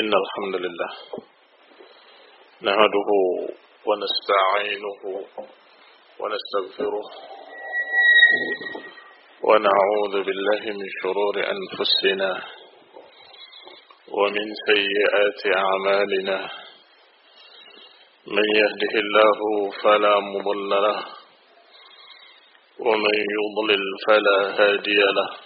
إن الحمد لله نهده ونستعينه ونستغفره ونعوذ بالله من شرور أنفسنا ومن سيئات أعمالنا من يهده الله فلا مضل له ومن يضلل فلا هادي له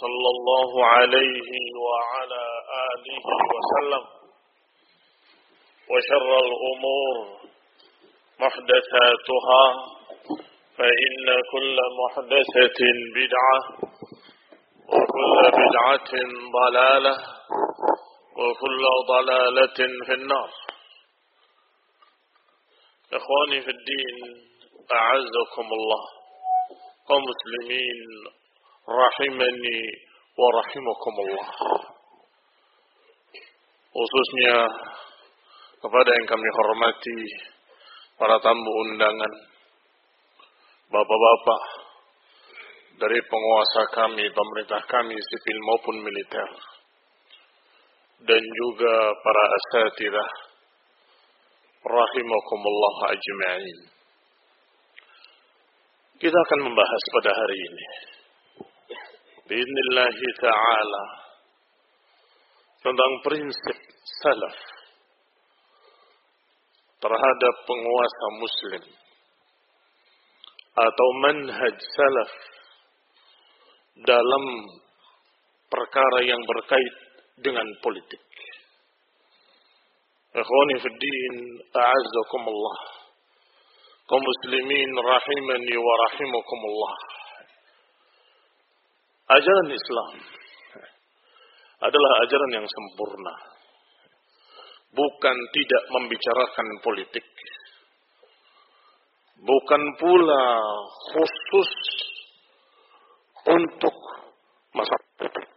صلى الله عليه وعلى آله وسلم وشر الأمور محدثاتها فإن كل محدثة بدعة وكل بدعة ضلالة وكل ضلالة في النار. إخواني في الدين أعزكم الله. كمسلمين rahimani wa rahimakumullah. Khususnya kepada yang kami hormati para tamu undangan, bapak-bapak dari penguasa kami, pemerintah kami sipil maupun militer, dan juga para asatidah rahimakumullah ajma'in. Kita akan membahas pada hari ini Bismillah ta'ala tentang prinsip salaf terhadap penguasa muslim atau manhaj salaf dalam perkara yang berkait dengan politik. Ikhwani fi din, a'azzakumullah. Kaum muslimin rahimani wa rahimakumullah. Ajaran Islam adalah ajaran yang sempurna. Bukan tidak membicarakan politik. Bukan pula khusus untuk masa politik.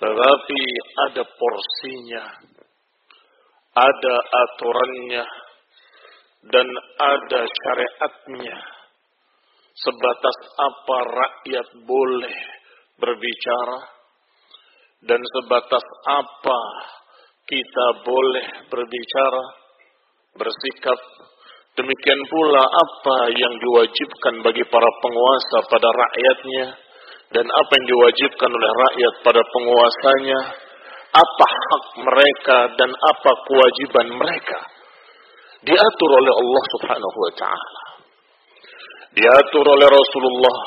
Tetapi ada porsinya, ada aturannya, dan ada syariatnya sebatas apa rakyat boleh berbicara dan sebatas apa kita boleh berbicara, bersikap. Demikian pula apa yang diwajibkan bagi para penguasa pada rakyatnya dan apa yang diwajibkan oleh rakyat pada penguasanya, apa hak mereka dan apa kewajiban mereka diatur oleh Allah Subhanahu wa taala diatur oleh Rasulullah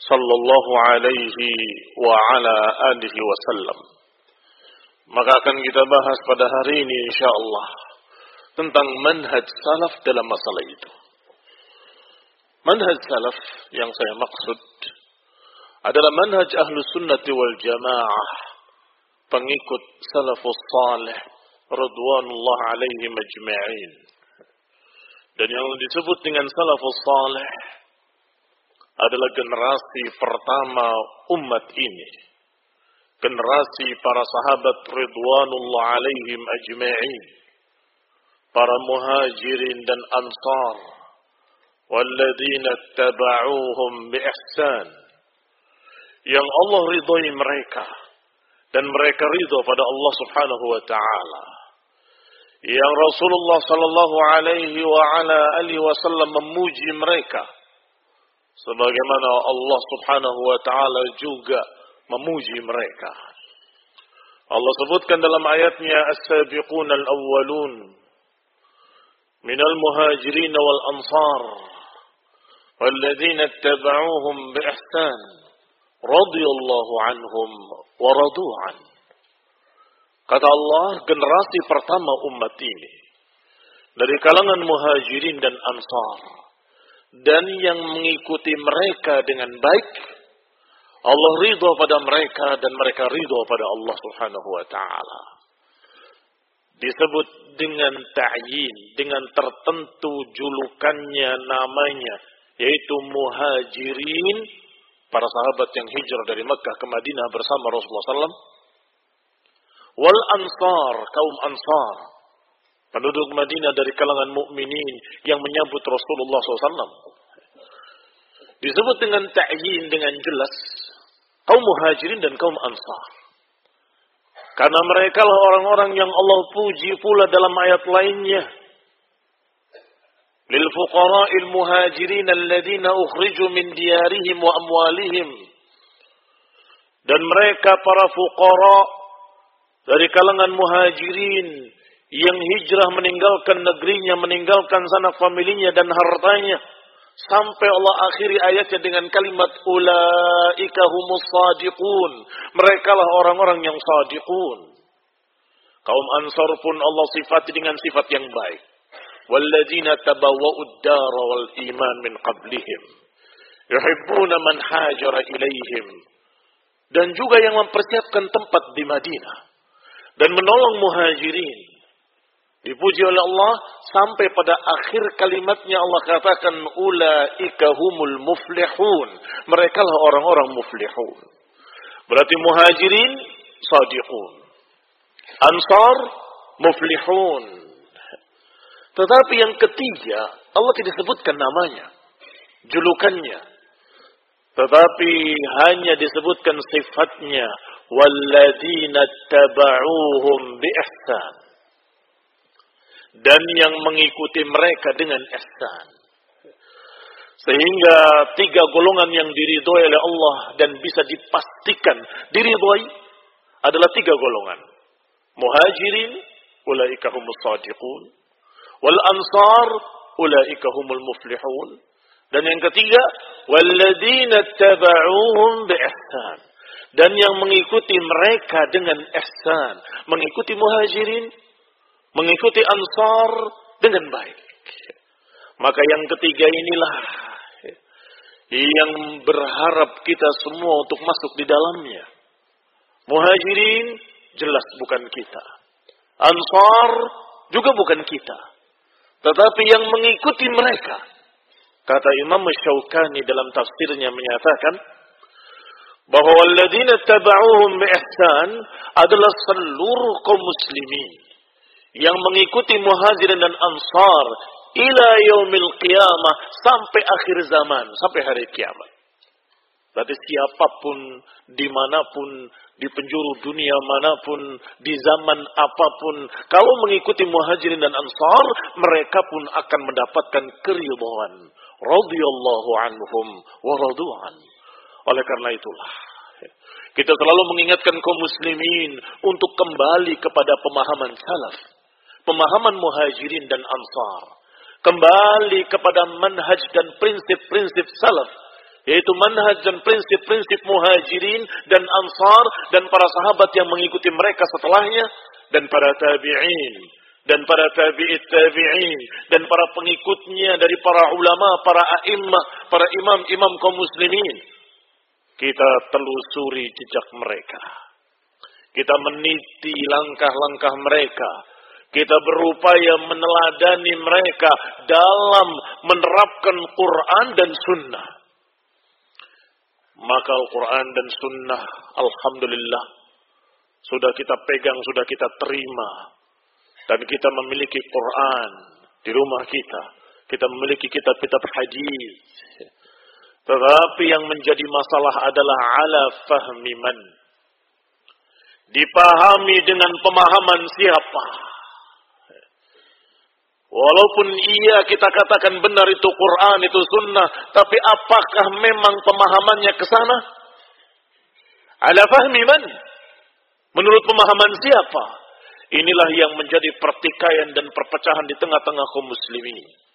sallallahu alaihi wa ala alihi wasallam Maka akan kita bahas pada hari ini insyaallah tentang manhaj salaf dalam masalah itu. Manhaj salaf yang saya maksud adalah manhaj ahlu sunnati wal jamaah pengikut salafus salih radwanullah alaihim ajma'in dan yang disebut dengan salafus salih adalah generasi pertama umat ini. Generasi para sahabat ridwanullah alaihim ajma'in. Para muhajirin dan ansar. Walladzina tabauhum biihsan. Yang Allah ridhoi mereka. Dan mereka ridho pada Allah Subhanahu wa taala. Yang Rasulullah sallallahu alaihi wa ala alihi wasallam memuji mereka sebagaimana Allah Subhanahu wa taala juga memuji mereka. Allah sebutkan dalam ayatnya as-sabiqun al-awwalun minal muhajirin wal ansar والذين اتبعوهم بإحسان radhiyallahu anhum wa radu'an. Kata Allah, generasi pertama umat ini dari kalangan muhajirin dan ansar dan yang mengikuti mereka dengan baik Allah ridho pada mereka dan mereka ridho pada Allah Subhanahu wa taala. Disebut dengan ta'yin, dengan tertentu julukannya namanya yaitu muhajirin para sahabat yang hijrah dari Mekah ke Madinah bersama Rasulullah SAW wal ansar kaum ansar. Penduduk Madinah dari kalangan mukminin yang menyambut Rasulullah SAW disebut dengan ta'yin dengan jelas kaum muhajirin dan kaum ansar. Karena mereka lah orang-orang yang Allah puji pula dalam ayat lainnya. Lil fuqara'il muhajirin alladziina ukhriju min diyarihim wa amwalihim. Dan mereka para fuqara dari kalangan muhajirin yang hijrah meninggalkan negerinya, meninggalkan sanak familinya dan hartanya. Sampai Allah akhiri ayatnya dengan kalimat ulaika humus sadiqun. Mereka lah orang-orang yang sadiqun. Kaum Ansar pun Allah sifati dengan sifat yang baik. Walladzina tabawauddara wal iman min qablihim. Yuhibbuna man hajara ilayhim. Dan juga yang mempersiapkan tempat di Madinah dan menolong muhajirin. Dipuji oleh Allah sampai pada akhir kalimatnya Allah katakan ulaika humul muflihun. Mereka lah orang-orang muflihun. Berarti muhajirin sadiqun. Ansar muflihun. Tetapi yang ketiga, Allah tidak sebutkan namanya, julukannya. Tetapi hanya disebutkan sifatnya. Walladzina taba'uhum biihsan. Dan yang mengikuti mereka dengan ihsan. Sehingga tiga golongan yang diridhoi oleh Allah dan bisa dipastikan diridhoi adalah tiga golongan. Muhajirin, ulaika humus sadiqun Wal ansar ulaika humul muflihun. Dan yang ketiga, walladzina tabauhum biihsan. Dan yang mengikuti mereka dengan ihsan, mengikuti muhajirin, mengikuti ansar dengan baik. Maka yang ketiga inilah yang berharap kita semua untuk masuk di dalamnya. Muhajirin jelas bukan kita. Ansar juga bukan kita. Tetapi yang mengikuti mereka. Kata Imam Syaukani dalam tafsirnya menyatakan bahwa waladina taba'uhum biihsan adalah seluruh kaum muslimin yang mengikuti muhajirin dan ansar ila yaumil qiyamah sampai akhir zaman, sampai hari kiamat. Berarti siapa pun, di mana pun, di penjuru dunia mana pun, di zaman apa pun, kalau mengikuti muhajirin dan ansar, mereka pun akan mendapatkan keridhaan. Radiyallahu anhum wa radu'an. Oleh karena itulah, kita selalu mengingatkan kaum muslimin untuk kembali kepada pemahaman salaf. Pemahaman muhajirin dan ansar. Kembali kepada manhaj dan prinsip-prinsip salaf Yaitu manhaj dan prinsip-prinsip muhajirin dan ansar dan para sahabat yang mengikuti mereka setelahnya dan para tabi'in dan para tabi'it tabi'in dan para pengikutnya dari para ulama, para a'immah, para imam-imam kaum muslimin. Kita telusuri jejak mereka. Kita meniti langkah-langkah mereka. Kita berupaya meneladani mereka dalam menerapkan Quran dan Sunnah. Maka Al-Quran dan Sunnah, Alhamdulillah, sudah kita pegang, sudah kita terima. Dan kita memiliki Quran di rumah kita. Kita memiliki kitab-kitab hadis. Tetapi yang menjadi masalah adalah ala fahmi man. Dipahami dengan pemahaman siapa. Walaupun iya kita katakan benar itu Quran, itu sunnah. Tapi apakah memang pemahamannya ke sana? Ala fahmi man. Menurut pemahaman siapa? Inilah yang menjadi pertikaian dan perpecahan di tengah-tengah kaum muslimin.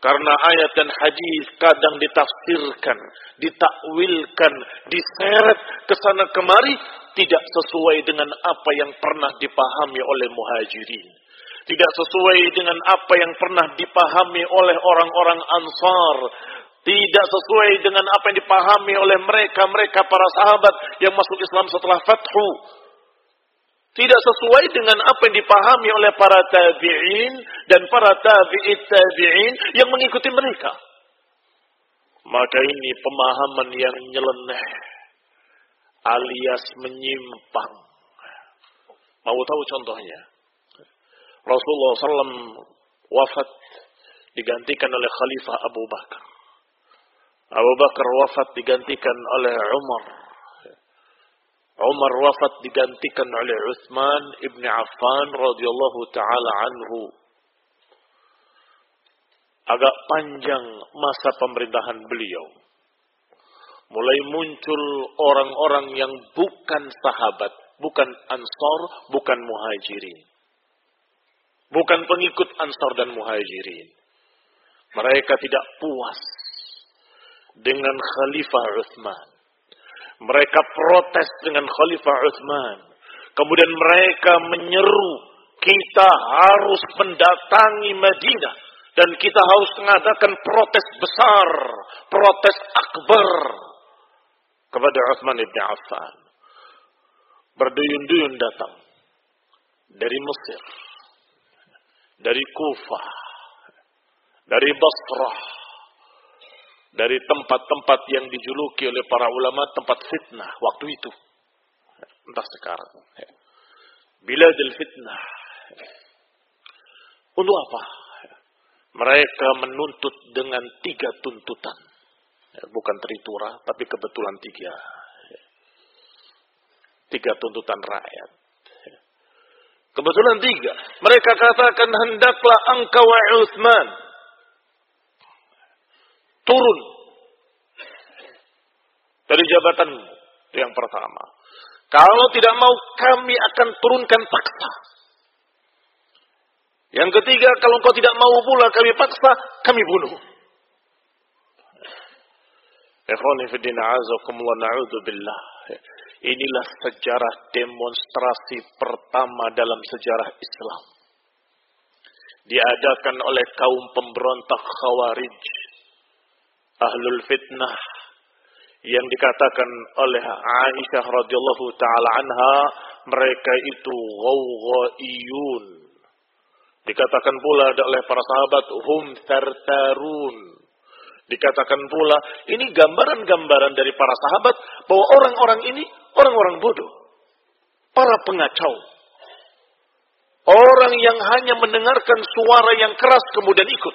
Karena ayat dan hadis kadang ditafsirkan, ditakwilkan, diseret ke sana kemari tidak sesuai dengan apa yang pernah dipahami oleh muhajirin. Tidak sesuai dengan apa yang pernah dipahami oleh orang-orang ansar. Tidak sesuai dengan apa yang dipahami oleh mereka-mereka para sahabat yang masuk Islam setelah Fathu tidak sesuai dengan apa yang dipahami oleh para tabi'in dan para tabi'it tabi'in yang mengikuti mereka. Maka ini pemahaman yang nyeleneh alias menyimpang. Mau tahu contohnya? Rasulullah SAW wafat digantikan oleh Khalifah Abu Bakar. Abu Bakar wafat digantikan oleh Umar Umar wafat digantikan oleh Uthman ibn Affan radhiyallahu taala anhu. Agak panjang masa pemerintahan beliau. Mulai muncul orang-orang yang bukan sahabat, bukan ansor, bukan muhajirin. Bukan pengikut ansor dan muhajirin. Mereka tidak puas dengan Khalifah Uthman mereka protes dengan Khalifah Uthman. Kemudian mereka menyeru, kita harus mendatangi Madinah. Dan kita harus mengadakan protes besar, protes akbar kepada Uthman ibn Affan. Berduyun-duyun datang dari Mesir, dari Kufah, dari Basrah, dari tempat-tempat yang dijuluki oleh para ulama tempat fitnah waktu itu. Entah sekarang. Bila del fitnah. Untuk apa? Mereka menuntut dengan tiga tuntutan. Bukan teritura, tapi kebetulan tiga. Tiga tuntutan rakyat. Kebetulan tiga. Mereka katakan hendaklah engkau Uthman turun dari jabatan yang pertama. Kalau tidak mau kami akan turunkan paksa. Yang ketiga, kalau kau tidak mau pula kami paksa, kami bunuh. Inilah sejarah demonstrasi pertama dalam sejarah Islam. Diadakan oleh kaum pemberontak Khawarij ahlul fitnah yang dikatakan oleh Aisyah radhiyallahu taala anha mereka itu ghawghaiyun dikatakan pula oleh para sahabat hum tartarun. Dikatakan pula ini gambaran-gambaran dari para sahabat bahwa orang-orang ini orang-orang bodoh para pengacau. Orang yang hanya mendengarkan suara yang keras kemudian ikut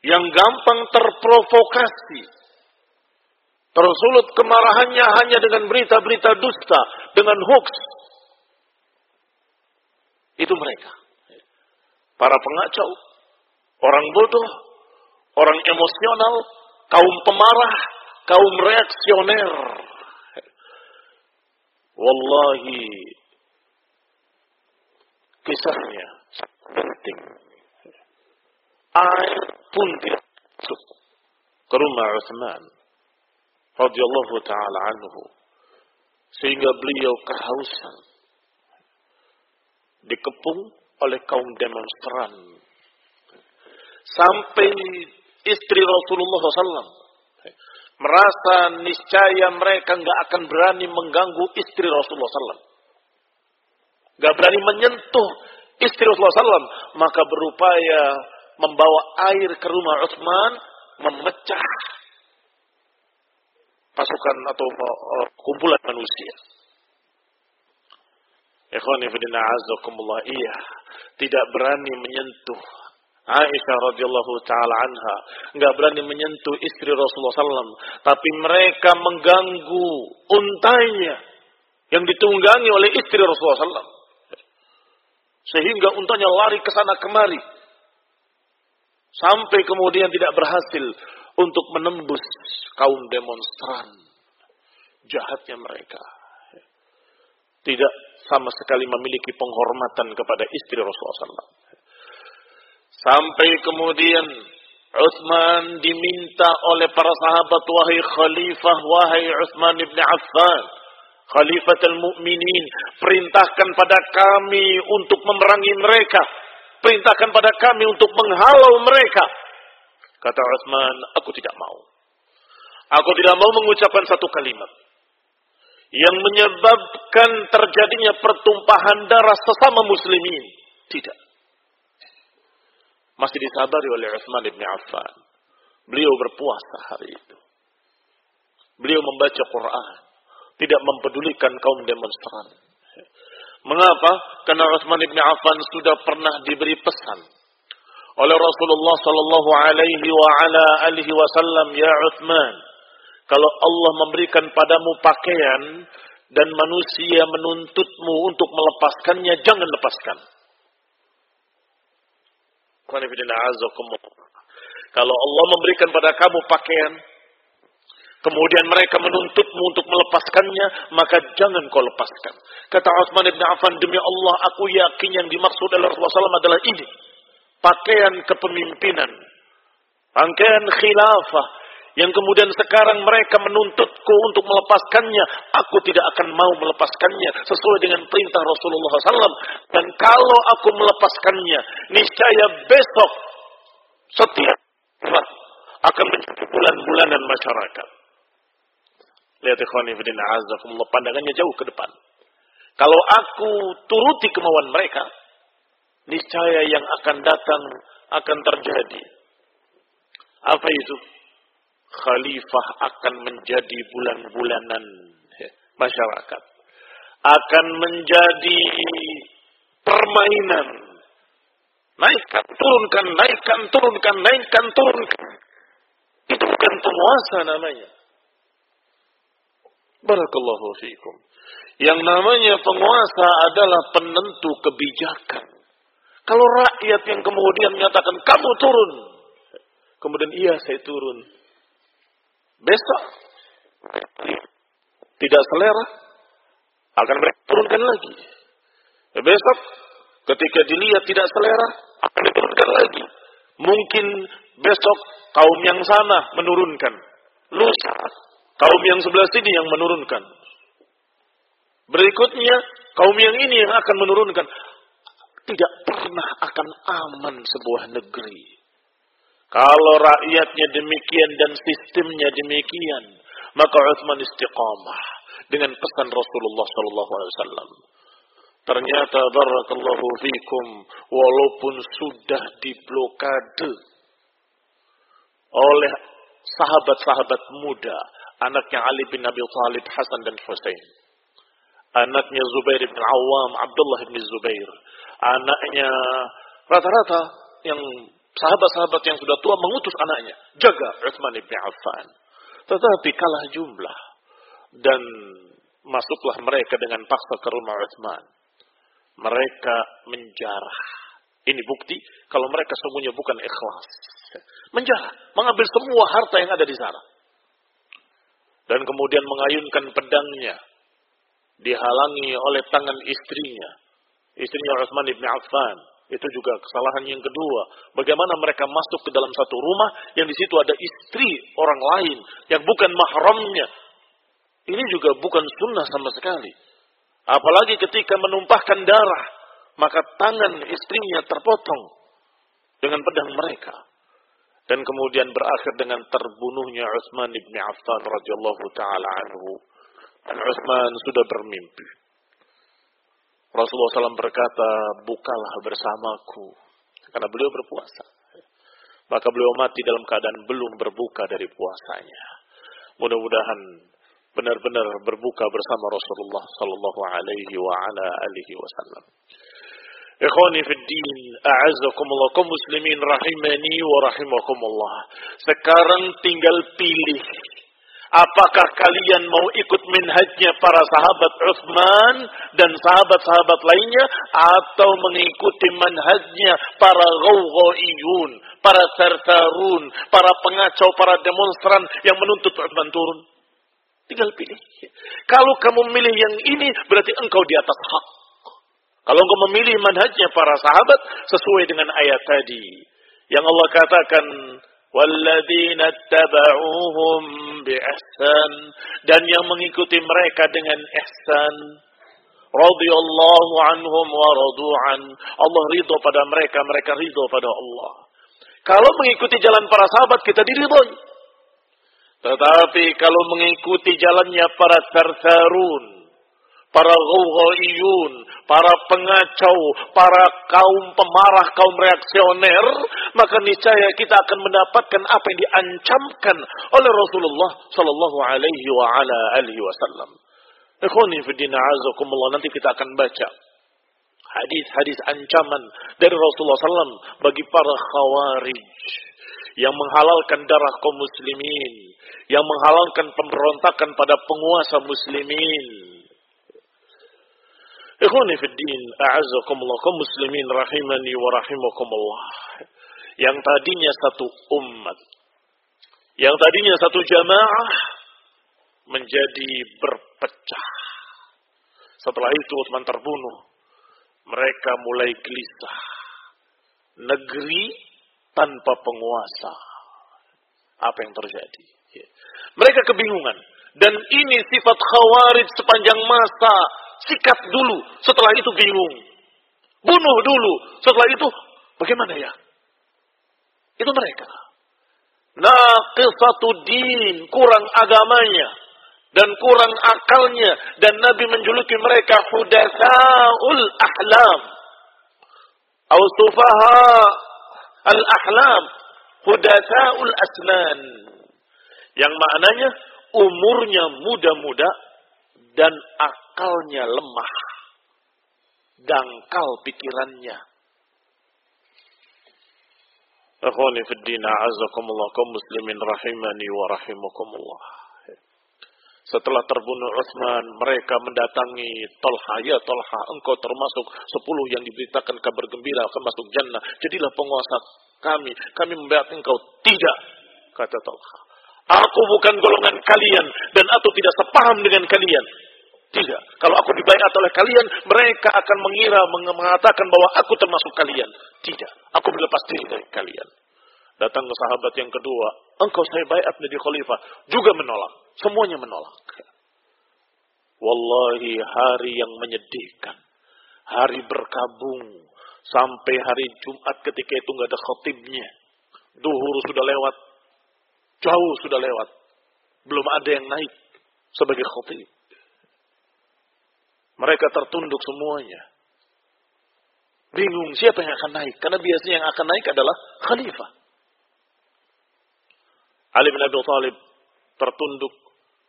yang gampang terprovokasi, tersulut kemarahannya hanya dengan berita-berita dusta, dengan hoax. Itu mereka. Para pengacau, orang bodoh, orang emosional, kaum pemarah, kaum reaksioner. Wallahi, kisahnya penting air pun tidak masuk ke rumah Uthman radhiyallahu taala anhu. Sehingga beliau kehausan dikepung oleh kaum demonstran. Sampai istri Rasulullah SAW merasa niscaya mereka nggak akan berani mengganggu istri Rasulullah SAW nggak berani menyentuh istri Rasulullah SAW maka berupaya membawa air ke rumah Utsman memecah pasukan atau uh, kumpulan manusia. Ikhwan ibn a'azakumullah iya tidak berani menyentuh Aisyah radhiyallahu taala anha nggak berani menyentuh istri Rasulullah SAW tapi mereka mengganggu untanya yang ditunggangi oleh istri Rasulullah SAW sehingga untanya lari ke sana kemari sampai kemudian tidak berhasil untuk menembus kaum demonstran. Jahatnya mereka. Tidak sama sekali memiliki penghormatan kepada istri Rasulullah SAW. Sampai kemudian Uthman diminta oleh para sahabat, wahai khalifah, wahai Uthman ibn Affan, khalifatul mu'minin, perintahkan pada kami untuk memerangi mereka. Perintahkan pada kami untuk menghalau mereka. Kata Uthman, aku tidak mau. Aku tidak mau mengucapkan satu kalimat yang menyebabkan terjadinya pertumpahan darah sesama muslimin. Tidak. Masih disabari oleh Uthman bin Affan. Beliau berpuasa hari itu. Beliau membaca Quran. Tidak mempedulikan kaum demonstran. Mengapa? Karena Uthman bin Affan sudah pernah diberi pesan oleh Rasulullah sallallahu alaihi wa ala alihi wasallam ya Uthman kalau Allah memberikan padamu pakaian dan manusia menuntutmu untuk melepaskannya jangan lepaskan. Kalau Allah memberikan pada kamu pakaian kemudian mereka menuntutmu untuk melepaskannya maka jangan kau lepaskan kata Uthman bin Affan demi Allah aku yakin yang dimaksud oleh Rasulullah SAW adalah ini pakaian kepemimpinan, pakaian khilafah, yang kemudian sekarang mereka menuntutku untuk melepaskannya, aku tidak akan mau melepaskannya sesuai dengan perintah Rasulullah SAW. Dan kalau aku melepaskannya, niscaya besok setiap akan menjadi bulan-bulanan masyarakat. Lihat ikhwani fidin azakumullah pandangannya jauh ke depan. Kalau aku turuti kemauan mereka, niscaya yang akan datang akan terjadi. Apa itu? Khalifah akan menjadi bulan-bulanan masyarakat. Akan menjadi permainan. Naikkan, turunkan, naikkan, turunkan, naikkan, turunkan. Itu bukan penguasa namanya. Barakallahu fiikum. Yang namanya penguasa adalah penentu kebijakan. Kalau rakyat yang kemudian menyatakan kamu turun, kemudian iya saya turun. Besok tidak selera akan mereka turunkan lagi. Besok ketika dilihat tidak selera akan diturunkan lagi. Mungkin besok kaum yang sana menurunkan. Lusa kaum yang sebelah sini yang menurunkan. Berikutnya kaum yang ini yang akan menurunkan tidak pernah akan aman sebuah negeri. Kalau rakyatnya demikian dan sistemnya demikian, maka Uthman istiqamah dengan pesan Rasulullah sallallahu alaihi wasallam. Ternyata barakallahu fikum walaupun sudah diblokade oleh sahabat-sahabat muda, anaknya Ali bin Abi Thalib, Hasan dan Husain. Anaknya Zubair bin Awam, Abdullah bin Zubair. Anaknya rata-rata yang sahabat-sahabat yang sudah tua mengutus anaknya. Jaga Utsman bin Affan. Tetapi kalah jumlah. Dan masuklah mereka dengan paksa ke rumah Utsman mereka menjarah. Ini bukti kalau mereka semuanya bukan ikhlas. Menjarah. Mengambil semua harta yang ada di sana dan kemudian mengayunkan pedangnya dihalangi oleh tangan istrinya istrinya Utsman bin Affan Itu juga kesalahan yang kedua. Bagaimana mereka masuk ke dalam satu rumah yang di situ ada istri orang lain yang bukan mahramnya. Ini juga bukan sunnah sama sekali. Apalagi ketika menumpahkan darah, maka tangan istrinya terpotong dengan pedang mereka. Dan kemudian berakhir dengan terbunuhnya Utsman bin Affan radhiyallahu taala anhu. Dan Utsman sudah bermimpi Rasulullah SAW berkata, bukalah bersamaku. Karena beliau berpuasa. Maka beliau mati dalam keadaan belum berbuka dari puasanya. Mudah-mudahan benar-benar berbuka bersama Rasulullah sallallahu alaihi wasallam. Ikhwani fi din, a'azzakumullah kaum muslimin rahimani wa rahimakumullah. Sekarang tinggal pilih Apakah kalian mau ikut minhajnya para sahabat Uthman dan sahabat-sahabat lainnya atau mengikuti manhajnya para gawghaiyun, para sartarun, para pengacau, para demonstran yang menuntut Uthman turun? Tinggal pilih. Kalau kamu memilih yang ini berarti engkau di atas hak. Kalau engkau memilih manhajnya para sahabat sesuai dengan ayat tadi yang Allah katakan walladzina tabauhum biihsan dan yang mengikuti mereka dengan ihsan radhiyallahu anhum wa radu'an. Allah ridho pada mereka mereka ridho pada Allah. Kalau mengikuti jalan para sahabat kita diridhoi. Tetapi kalau mengikuti jalannya para tarsarun para ghawghaiyun, para pengacau, para kaum pemarah, kaum reaksioner, maka niscaya kita akan mendapatkan apa yang diancamkan oleh Rasulullah sallallahu alaihi wasallam. Ikhwani fi din azakumullah nanti kita akan baca hadis-hadis ancaman dari Rasulullah SAW bagi para khawarij yang menghalalkan darah kaum muslimin, yang menghalalkan pemberontakan pada penguasa muslimin, Ikhwani fi din, a'azzakumullah, kaum muslimin rahimani wa rahimakumullah. Yang tadinya satu umat, yang tadinya satu jamaah menjadi berpecah. Setelah itu Utsman terbunuh. Mereka mulai gelisah. Negeri tanpa penguasa. Apa yang terjadi? Ya. Mereka kebingungan. Dan ini sifat khawarij sepanjang masa sikat dulu, setelah itu bingung. Bunuh dulu, setelah itu bagaimana ya? Itu mereka. Naqisatu din, kurang agamanya dan kurang akalnya dan Nabi menjuluki mereka hudatsaul ahlam. Au al-ahlam, hudatsaul asnan. Yang maknanya umurnya muda-muda dan akalnya lemah. Dangkal pikirannya. Akhwani fi din kaum muslimin rahimani wa rahimakumullah. Setelah terbunuh Utsman, mereka mendatangi Talha. Ya Talha, engkau termasuk sepuluh yang diberitakan kabar gembira akan masuk jannah. Jadilah penguasa kami. Kami membayar engkau. Tidak, kata Talha. Aku bukan golongan kalian dan aku tidak sepaham dengan kalian. Tidak. Kalau aku dibayar oleh kalian, mereka akan mengira, mengatakan bahwa aku termasuk kalian. Tidak. Aku berlepas diri dari kalian. Datang ke sahabat yang kedua. Engkau saya bayat menjadi khalifah. Juga menolak. Semuanya menolak. Wallahi hari yang menyedihkan. Hari berkabung. Sampai hari Jumat ketika itu nggak ada khotibnya. Duhur sudah lewat. Jauh sudah lewat. Belum ada yang naik sebagai khotib. Mereka tertunduk semuanya. Bingung siapa yang akan naik. Karena biasanya yang akan naik adalah khalifah. Ali bin Abi Thalib tertunduk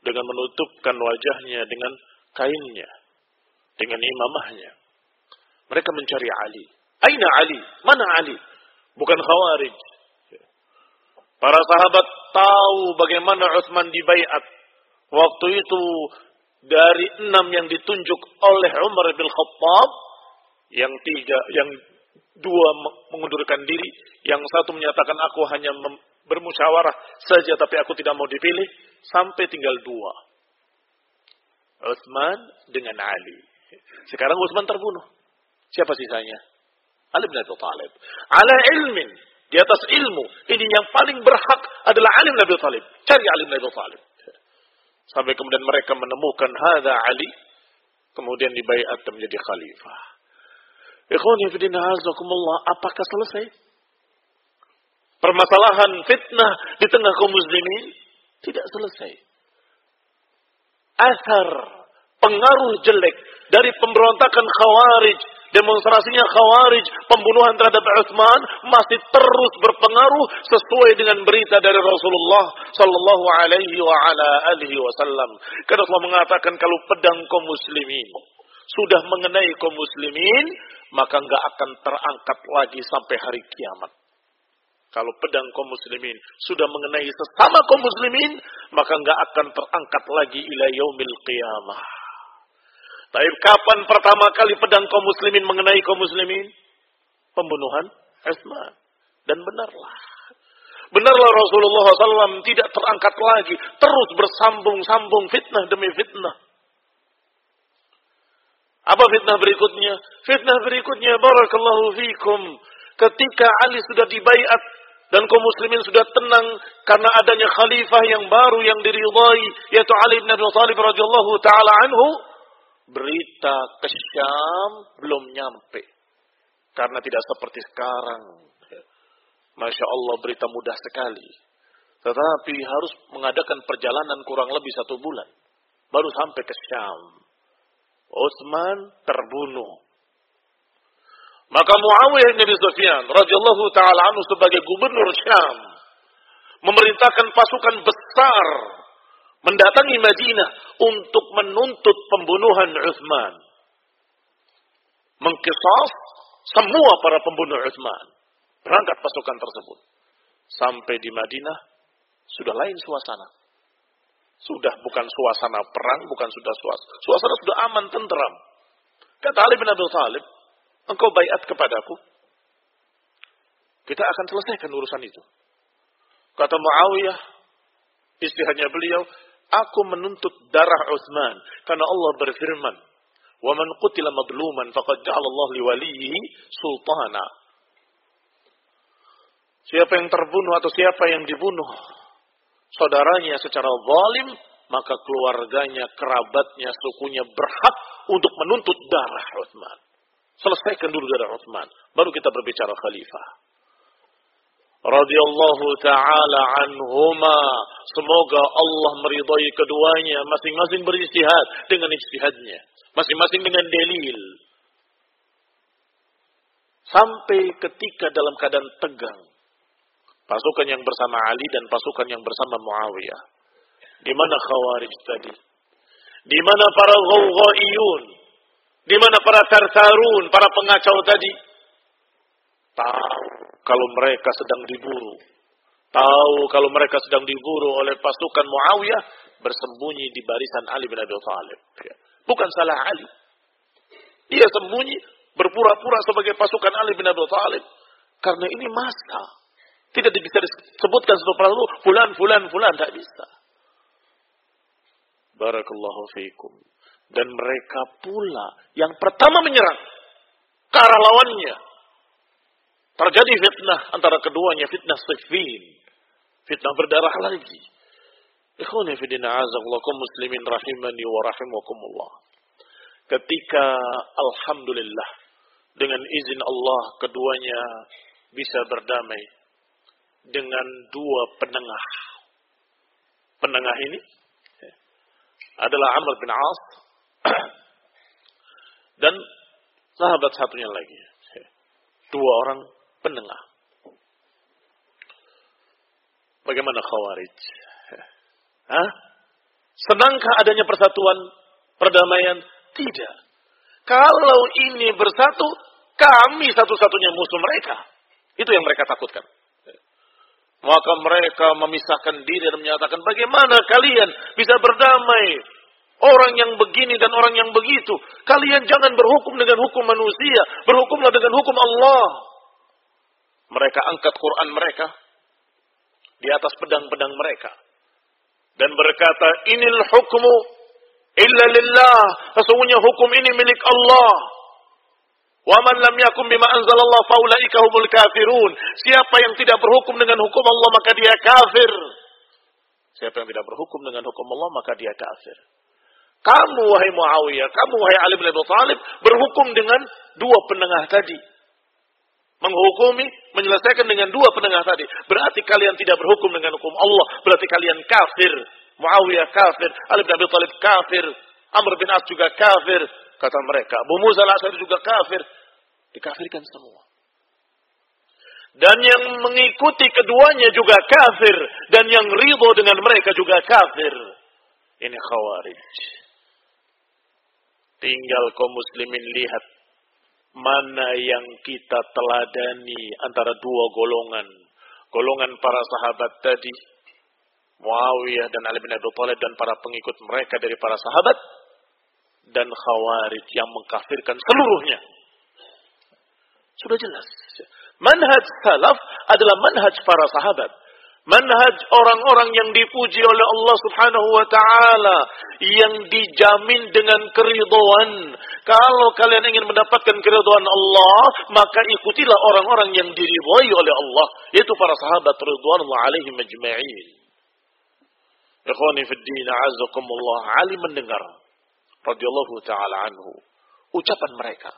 dengan menutupkan wajahnya dengan kainnya. Dengan imamahnya. Mereka mencari Ali. Aina Ali? Mana Ali? Bukan khawarij. Para sahabat tahu bagaimana Utsman dibaiat. Waktu itu dari enam yang ditunjuk oleh Umar bin Khattab, yang tiga, yang dua mengundurkan diri, yang satu menyatakan aku hanya bermusyawarah saja tapi aku tidak mau dipilih, sampai tinggal dua. Utsman dengan Ali. Sekarang Utsman terbunuh. Siapa sisanya? Ali bin Abi Thalib. Ala ilmin. Di atas ilmu. Ini yang paling berhak adalah Ali bin Abi Thalib. Cari Ali bin Abi Thalib. Sampai kemudian mereka menemukan hada Ali. Kemudian dibaiat menjadi khalifah. Ikhwani fidina azakumullah. Apakah selesai? Permasalahan fitnah di tengah kaum muslimin tidak selesai. Asar pengaruh jelek dari pemberontakan khawarij demonstrasinya Khawarij, pembunuhan terhadap Utsman masih terus berpengaruh sesuai dengan berita dari Rasulullah sallallahu alaihi wasallam. Karena Allah mengatakan kalau pedang kaum muslimin sudah mengenai kaum muslimin, maka enggak akan terangkat lagi sampai hari kiamat. Kalau pedang kaum muslimin sudah mengenai sesama kaum muslimin, maka enggak akan terangkat lagi ila yaumil qiyamah. Tapi kapan pertama kali pedang kaum muslimin mengenai kaum muslimin? Pembunuhan Utsman. Dan benarlah. Benarlah Rasulullah SAW tidak terangkat lagi. Terus bersambung-sambung fitnah demi fitnah. Apa fitnah berikutnya? Fitnah berikutnya, Barakallahu fikum. Ketika Ali sudah dibaiat dan kaum muslimin sudah tenang karena adanya khalifah yang baru yang diridhai yaitu Ali bin Abi Thalib radhiyallahu taala anhu berita ke Syam belum nyampe. Karena tidak seperti sekarang. Masya Allah berita mudah sekali. Tetapi harus mengadakan perjalanan kurang lebih satu bulan. Baru sampai ke Syam. Utsman terbunuh. Maka Muawiyah bin Sufyan radhiyallahu taala anhu sebagai gubernur Syam memerintahkan pasukan besar mendatangi Madinah untuk menuntut pembunuhan Uthman. Mengkisas semua para pembunuh Uthman. Berangkat pasukan tersebut. Sampai di Madinah, sudah lain suasana. Sudah bukan suasana perang, bukan sudah suasana. Suasana sudah aman, tenteram. Kata Ali bin Abi Thalib, engkau bayat kepadaku. Kita akan selesaikan urusan itu. Kata Muawiyah, istihannya beliau, Aku menuntut darah Utsman karena Allah berfirman, "Wa man qutila madluman faqad ja'ala Allah sultana." Siapa yang terbunuh atau siapa yang dibunuh saudaranya secara zalim, maka keluarganya, kerabatnya, sukunya berhak untuk menuntut darah Utsman. Selesaikan dulu darah Utsman, baru kita berbicara khalifah radhiyallahu taala anhuma. Semoga Allah meridhai keduanya. Masing-masing beristihad dengan istihadnya masing-masing dengan dalil. Sampai ketika dalam keadaan tegang. Pasukan yang bersama Ali dan pasukan yang bersama Muawiyah. Di mana khawarij tadi? Di mana para ghawghaiyun di mana para tartarun para pengacau tadi tahu kalau mereka sedang diburu. Tahu kalau mereka sedang diburu oleh pasukan Muawiyah bersembunyi di barisan Ali bin Abi Thalib. Ya. Bukan salah Ali. Dia sembunyi berpura-pura sebagai pasukan Ali bin Abi Thalib karena ini masa. Tidak bisa disebutkan seperti lalu fulan fulan fulan tidak bisa. Barakallahu fiikum. Dan mereka pula yang pertama menyerang ke arah lawannya Terjadi fitnah antara keduanya, fitnah sifin. Fitnah berdarah lagi. Ikhwani fidina azakullakum muslimin rahimani wa rahimakumullah. Ketika Alhamdulillah dengan izin Allah keduanya bisa berdamai dengan dua penengah. Penengah ini adalah Amr bin As dan sahabat satunya lagi. Dua orang penengah. Bagaimana khawarij? Hah? Senangkah adanya persatuan, perdamaian? Tidak. Kalau ini bersatu, kami satu-satunya musuh mereka. Itu yang mereka takutkan. Maka mereka memisahkan diri dan menyatakan, bagaimana kalian bisa berdamai? Orang yang begini dan orang yang begitu. Kalian jangan berhukum dengan hukum manusia. Berhukumlah dengan hukum Allah. Mereka angkat Quran mereka di atas pedang-pedang mereka. Dan berkata, inil hukmu illa lillah. Sesungguhnya hukum ini milik Allah. Wa man lam yakum bima anzalallah faulaika humul kafirun. Siapa yang tidak berhukum dengan hukum Allah maka dia kafir. Siapa yang tidak berhukum dengan hukum Allah maka dia kafir. Kamu wahai Muawiyah, kamu wahai Ali bin Abi Thalib berhukum dengan dua penengah tadi. Menghukumi, menyelesaikan dengan dua penengah tadi. Berarti kalian tidak berhukum dengan hukum Allah. Berarti kalian kafir. Muawiyah kafir, Ali bin Abi kafir, Amr bin As juga kafir. Kata mereka, Abu Musa al juga kafir. Dikafirkan semua. Dan yang mengikuti keduanya juga kafir. Dan yang ridho dengan mereka juga kafir. Ini khawarij. Tinggal kaum muslimin lihat. Mana yang kita teladani antara dua golongan. Golongan para sahabat tadi. Muawiyah dan Ali bin Abi Thalib dan para pengikut mereka dari para sahabat. Dan khawarij yang mengkafirkan seluruhnya. Sudah jelas. Manhaj salaf adalah manhaj para sahabat. Manhaj orang-orang yang dipuji oleh Allah subhanahu wa ta'ala. Yang dijamin dengan keridhaan. Kalau kalian ingin mendapatkan keridhaan Allah, maka ikutilah orang-orang yang diridhai oleh Allah. Yaitu para sahabat ridwanullah alaihim majma'in. Ikhwani fi din, azakumullah. Ali mendengar. radhiyallahu ta'ala anhu. Ucapan mereka.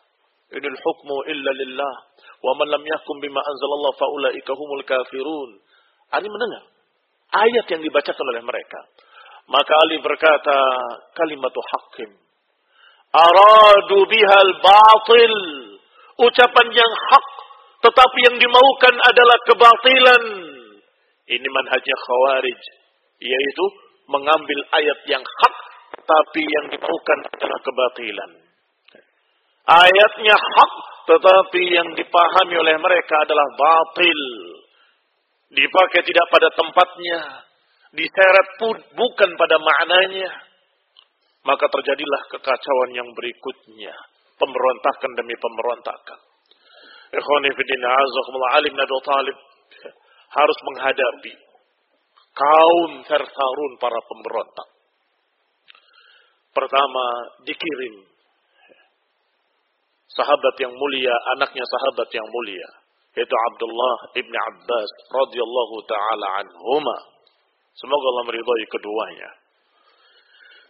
Inil hukmu illa lillah. Wa man lam yahkum bima anzalallah faulaika humul kafirun. Ali mendengar ayat yang dibacakan oleh mereka. Maka Ali berkata, kalimatu hakim. Aradu bihal batil. Ucapan yang hak. Tetapi yang dimaukan adalah kebatilan. Ini manhajnya khawarij. Yaitu mengambil ayat yang hak. Tapi yang dimaukan adalah kebatilan. Ayatnya hak, tetapi yang dipahami oleh mereka adalah batil. Dipakai tidak pada tempatnya, diseret pun bukan pada maknanya. Maka terjadilah kekacauan yang berikutnya. Pemberontakan demi pemberontakan. Ikhwani fidina azakumullah alim Nabi Talib harus menghadapi kaum Sarsarun para pemberontak. Pertama dikirim sahabat yang mulia, anaknya sahabat yang mulia, yaitu Abdullah ibn Abbas radhiyallahu taala anhuma. Semoga Allah meridhai keduanya.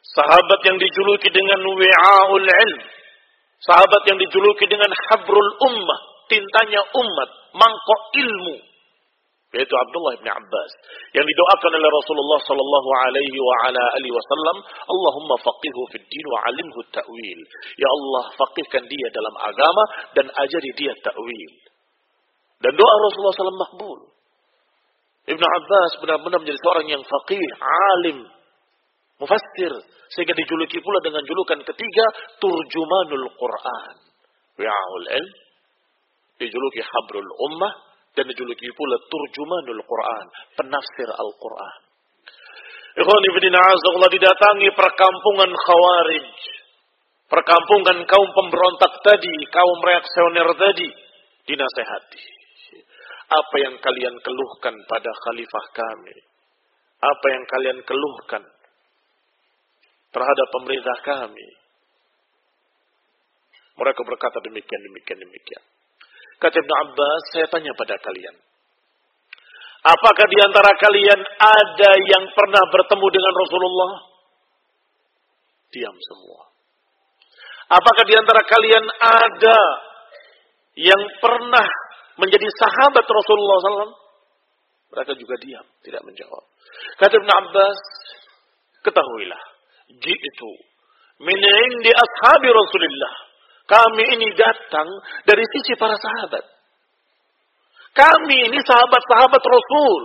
Sahabat yang dijuluki dengan wi'aul ilm. Sahabat yang dijuluki dengan habrul ummah, tintanya umat, mangkok ilmu. Yaitu Abdullah bin Abbas. Yang didoakan oleh Rasulullah sallallahu alaihi wa ala alihi wasallam. Allahumma faqihu fid din wa alimhu ta'wil. Ya Allah faqihkan dia dalam agama dan ajari dia ta'wil dan doa Rasulullah SAW makbul Ibnu Abbas benar-benar menjadi seorang yang faqih alim mufassir sehingga dijuluki pula dengan julukan ketiga turjumanul Quran wi'aul ilm dijuluki habrul ummah dan dijuluki pula turjumanul Quran, penafsir Al-Quran. Ikhwan ibn Allah didatangi perkampungan Khawarij. Perkampungan kaum pemberontak tadi, kaum reaksioner tadi. Dinasehati. Apa yang kalian keluhkan pada khalifah kami? Apa yang kalian keluhkan terhadap pemerintah kami? Mereka berkata demikian, demikian, demikian. Kata Ibn Abbas, saya tanya pada kalian. Apakah di antara kalian ada yang pernah bertemu dengan Rasulullah? Diam semua. Apakah di antara kalian ada yang pernah menjadi sahabat Rasulullah SAW? Mereka juga diam, tidak menjawab. Kata Ibn Abbas, ketahuilah, jitu min indi ashabi Rasulullah kami ini datang dari sisi para sahabat. Kami ini sahabat-sahabat Rasul.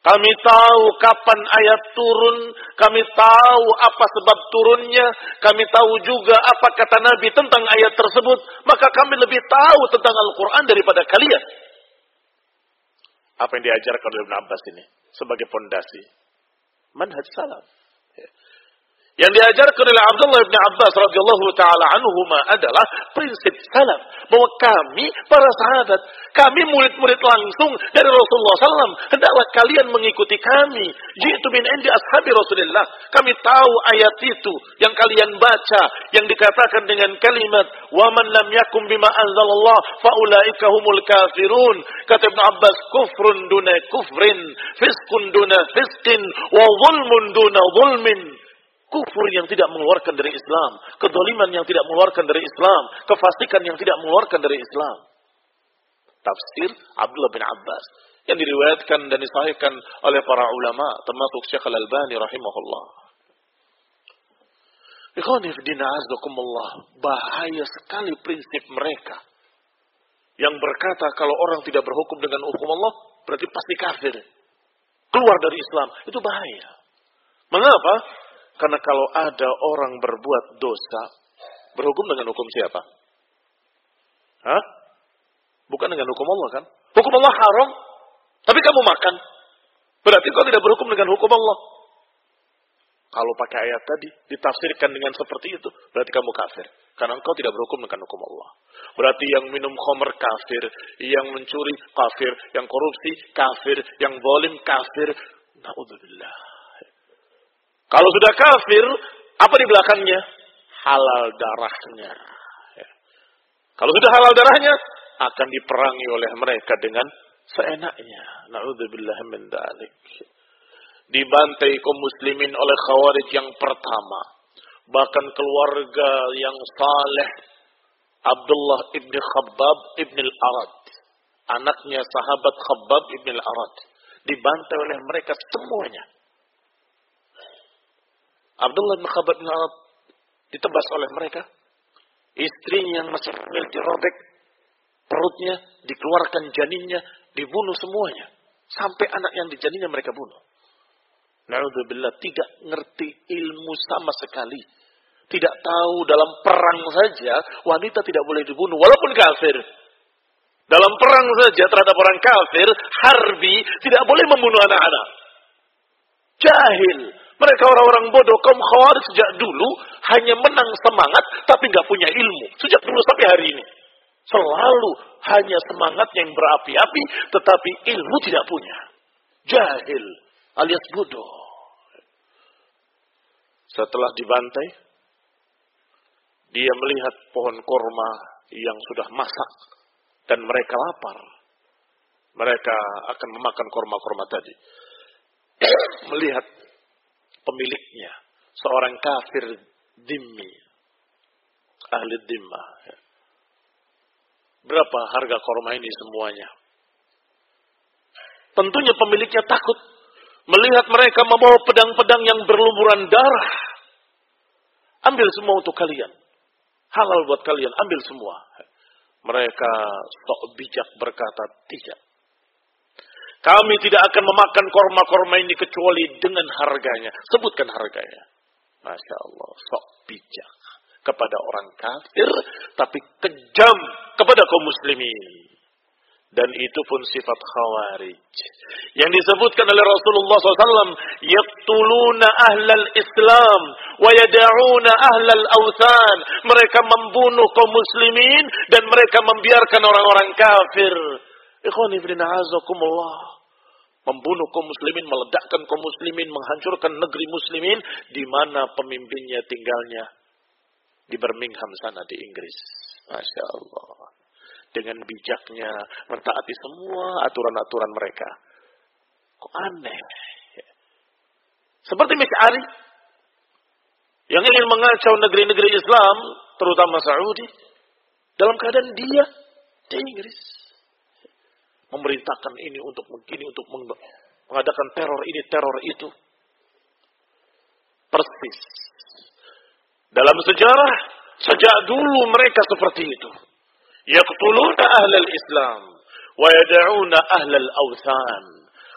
Kami tahu kapan ayat turun, kami tahu apa sebab turunnya, kami tahu juga apa kata Nabi tentang ayat tersebut, maka kami lebih tahu tentang Al-Quran daripada kalian. Apa yang diajarkan oleh Ibn Abbas ini sebagai pondasi? Manhaj salaf. Yang diajarkan oleh Abdullah bin Abbas radhiyallahu taala anhuma adalah prinsip salaf bahwa kami para sahabat, kami murid-murid langsung dari Rasulullah SAW, hendaklah kalian mengikuti kami. Jitu bin indi ashabi Rasulullah. Kami tahu ayat itu yang kalian baca yang dikatakan dengan kalimat wa man lam yakum bima anzalallah faulaika humul kafirun. Kata Ibnu Abbas kufrun duna kufrin, fiskun duna fiskin, wa zulmun duna zulmin kufur yang tidak mengeluarkan dari Islam, kedoliman yang tidak mengeluarkan dari Islam, kefasikan yang tidak mengeluarkan dari Islam. Tafsir Abdullah bin Abbas yang diriwayatkan dan disahihkan oleh para ulama termasuk Syekh Al-Albani rahimahullah. Ikhwanifdina azzakumullah, bahaya sekali prinsip mereka yang berkata kalau orang tidak berhukum dengan hukum Allah berarti pasti kafir. Keluar dari Islam, itu bahaya. Mengapa? Karena kalau ada orang berbuat dosa, berhukum dengan hukum siapa? Hah? Bukan dengan hukum Allah kan? Hukum Allah haram, tapi kamu makan. Berarti kau tidak berhukum dengan hukum Allah. Kalau pakai ayat tadi ditafsirkan dengan seperti itu, berarti kamu kafir. Karena engkau tidak berhukum dengan hukum Allah. Berarti yang minum khamr kafir, yang mencuri kafir, yang korupsi kafir, yang zalim kafir. Naudzubillah. Kalau sudah kafir, apa di belakangnya? Halal darahnya. Ya. Kalau sudah halal darahnya, akan diperangi oleh mereka dengan seenaknya. Na'udzubillah min dalik. Dibantai kaum muslimin oleh khawarij yang pertama. Bahkan keluarga yang saleh Abdullah ibn Khabbab ibn al-Arad. Anaknya sahabat Khabbab ibn al-Arad. Dibantai oleh mereka semuanya Abdullah bin Khabbab bin Arab ditebas oleh mereka. Istrinya yang masih hamil dirobek perutnya, dikeluarkan janinnya, dibunuh semuanya. Sampai anak yang dijaninnya mereka bunuh. Na'udzubillah tidak ngerti ilmu sama sekali. Tidak tahu dalam perang saja wanita tidak boleh dibunuh walaupun kafir. Dalam perang saja terhadap orang kafir, harbi tidak boleh membunuh anak-anak. Jahil. Mereka orang-orang bodoh, kaum khawarij sejak dulu hanya menang semangat tapi nggak punya ilmu. Sejak dulu sampai hari ini. Selalu hanya semangat yang berapi-api tetapi ilmu tidak punya. Jahil alias bodoh. Setelah dibantai, dia melihat pohon korma yang sudah masak dan mereka lapar. Mereka akan memakan korma-korma tadi. melihat pemiliknya, seorang kafir dimmi, ahli dimma. Berapa harga korma ini semuanya? Tentunya pemiliknya takut melihat mereka membawa pedang-pedang yang berlumuran darah. Ambil semua untuk kalian. Halal buat kalian, ambil semua. Mereka sok bijak berkata, tidak. Kami tidak akan memakan korma-korma ini kecuali dengan harganya. Sebutkan harganya. Masya Allah, sok bijak kepada orang kafir, tapi kejam kepada kaum muslimin. Dan itu pun sifat khawarij. Yang disebutkan oleh Rasulullah SAW. Yaktuluna ahlal Islam. Wa yada'una ahlal awthan. Mereka membunuh kaum muslimin. Dan mereka membiarkan orang-orang kafir. Ikhwan ibn azakumullah. Membunuh kaum muslimin, meledakkan kaum muslimin, menghancurkan negeri muslimin. Di mana pemimpinnya tinggalnya? Di Birmingham sana di Inggris. Masya Allah. Dengan bijaknya mentaati semua aturan-aturan mereka. Kok aneh. Seperti Misyari. Yang ingin mengacau negeri-negeri Islam. Terutama Saudi. Dalam keadaan dia di Inggris memerintahkan ini untuk begini untuk mengadakan teror ini teror itu. Persis. Dalam sejarah sejak dulu mereka seperti itu. Yaqtuluna ahlal islam wa yad'una ahlal awthan.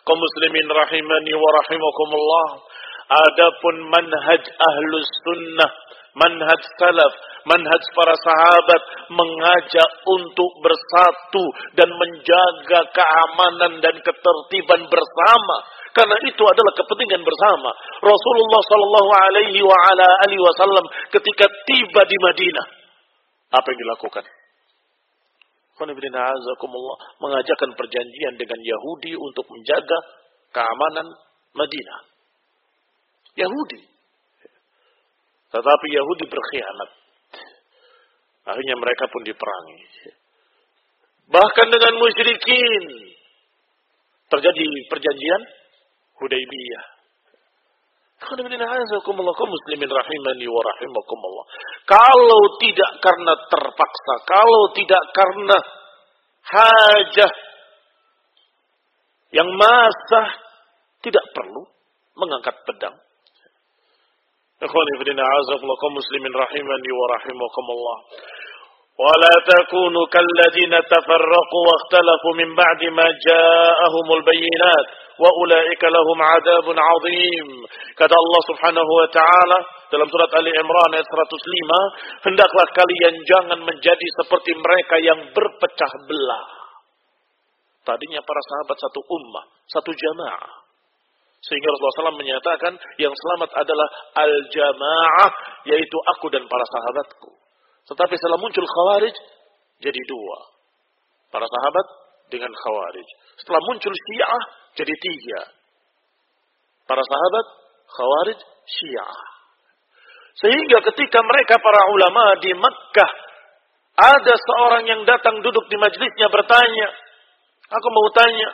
Kaum muslimin rahimani wa rahimakumullah. Adapun manhaj ahlus sunnah manhaj salaf, manhaj para sahabat mengajak untuk bersatu dan menjaga keamanan dan ketertiban bersama. Karena itu adalah kepentingan bersama. Rasulullah Shallallahu Alaihi Wasallam ketika tiba di Madinah, apa yang dilakukan? mengajakkan perjanjian dengan Yahudi untuk menjaga keamanan Madinah. Yahudi. Tetapi Yahudi berkhianat. Akhirnya mereka pun diperangi. Bahkan dengan musyrikin terjadi perjanjian Hudaybiyah. muslimin rahimani wa. Kalau tidak karena terpaksa, kalau tidak karena hajah yang masa tidak perlu mengangkat pedang. Ikhwani fillah azakumullah muslimin rahimani wa rahimakumullah. ولا تكونوا كالذين تفرقوا واختلفوا من بعد ما جاءهم البينات وأولئك لهم عذاب عظيم kata Allah subhanahu wa ta'ala dalam surat Ali Imran ayat 105 hendaklah kalian jangan menjadi seperti mereka yang berpecah belah tadinya para sahabat satu ummah satu jamaah sehingga Rasulullah SAW menyatakan yang selamat adalah al-jamaah yaitu aku dan para sahabatku tetapi setelah muncul khawarij, jadi dua. Para sahabat dengan khawarij. Setelah muncul syiah, jadi tiga. Para sahabat, khawarij, syiah. Sehingga ketika mereka para ulama di Mekkah, ada seorang yang datang duduk di majlisnya bertanya, aku mau tanya,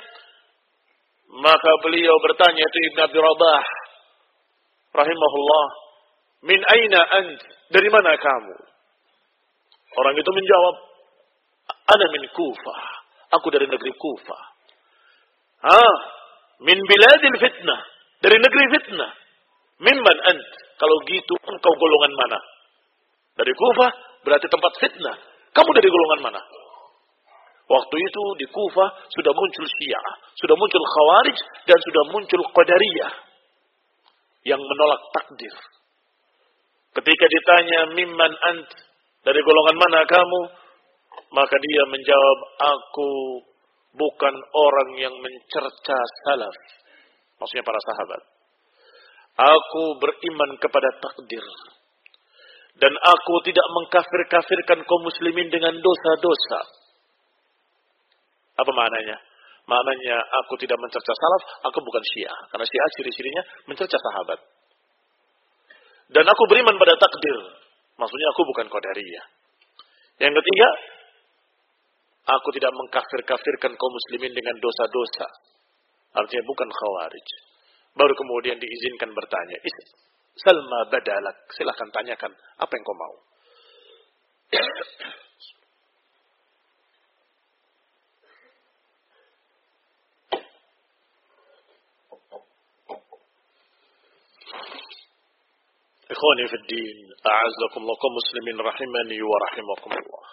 maka beliau bertanya itu Ibn Abi Rabah, rahimahullah, min aina ant, dari mana kamu? Orang itu menjawab, Ana min Kufah. Aku dari negeri Kufah. Ah, min biladil fitnah. Dari negeri fitnah. Mimman ant. Kalau gitu, engkau golongan mana? Dari Kufah, berarti tempat fitnah. Kamu dari golongan mana? Waktu itu di Kufah sudah muncul Syiah, sudah muncul Khawarij, dan sudah muncul Qadariyah yang menolak takdir. Ketika ditanya mimman ant, dari golongan mana kamu? Maka dia menjawab, aku bukan orang yang mencerca salaf. Maksudnya para sahabat. Aku beriman kepada takdir. Dan aku tidak mengkafir-kafirkan kaum muslimin dengan dosa-dosa. Apa maknanya? Maknanya aku tidak mencerca salaf, aku bukan syiah. Karena syiah ciri-cirinya mencerca sahabat. Dan aku beriman pada takdir. Maksudnya aku bukan Qadariyah. Yang ketiga, aku tidak mengkafir-kafirkan kaum muslimin dengan dosa-dosa. Artinya bukan khawarij. Baru kemudian diizinkan bertanya. Salma badalak. Silahkan tanyakan. Apa yang kau mau? Ikhwani fi din, a'azzakumullah kaum muslimin rahimani wa rahimakumullah.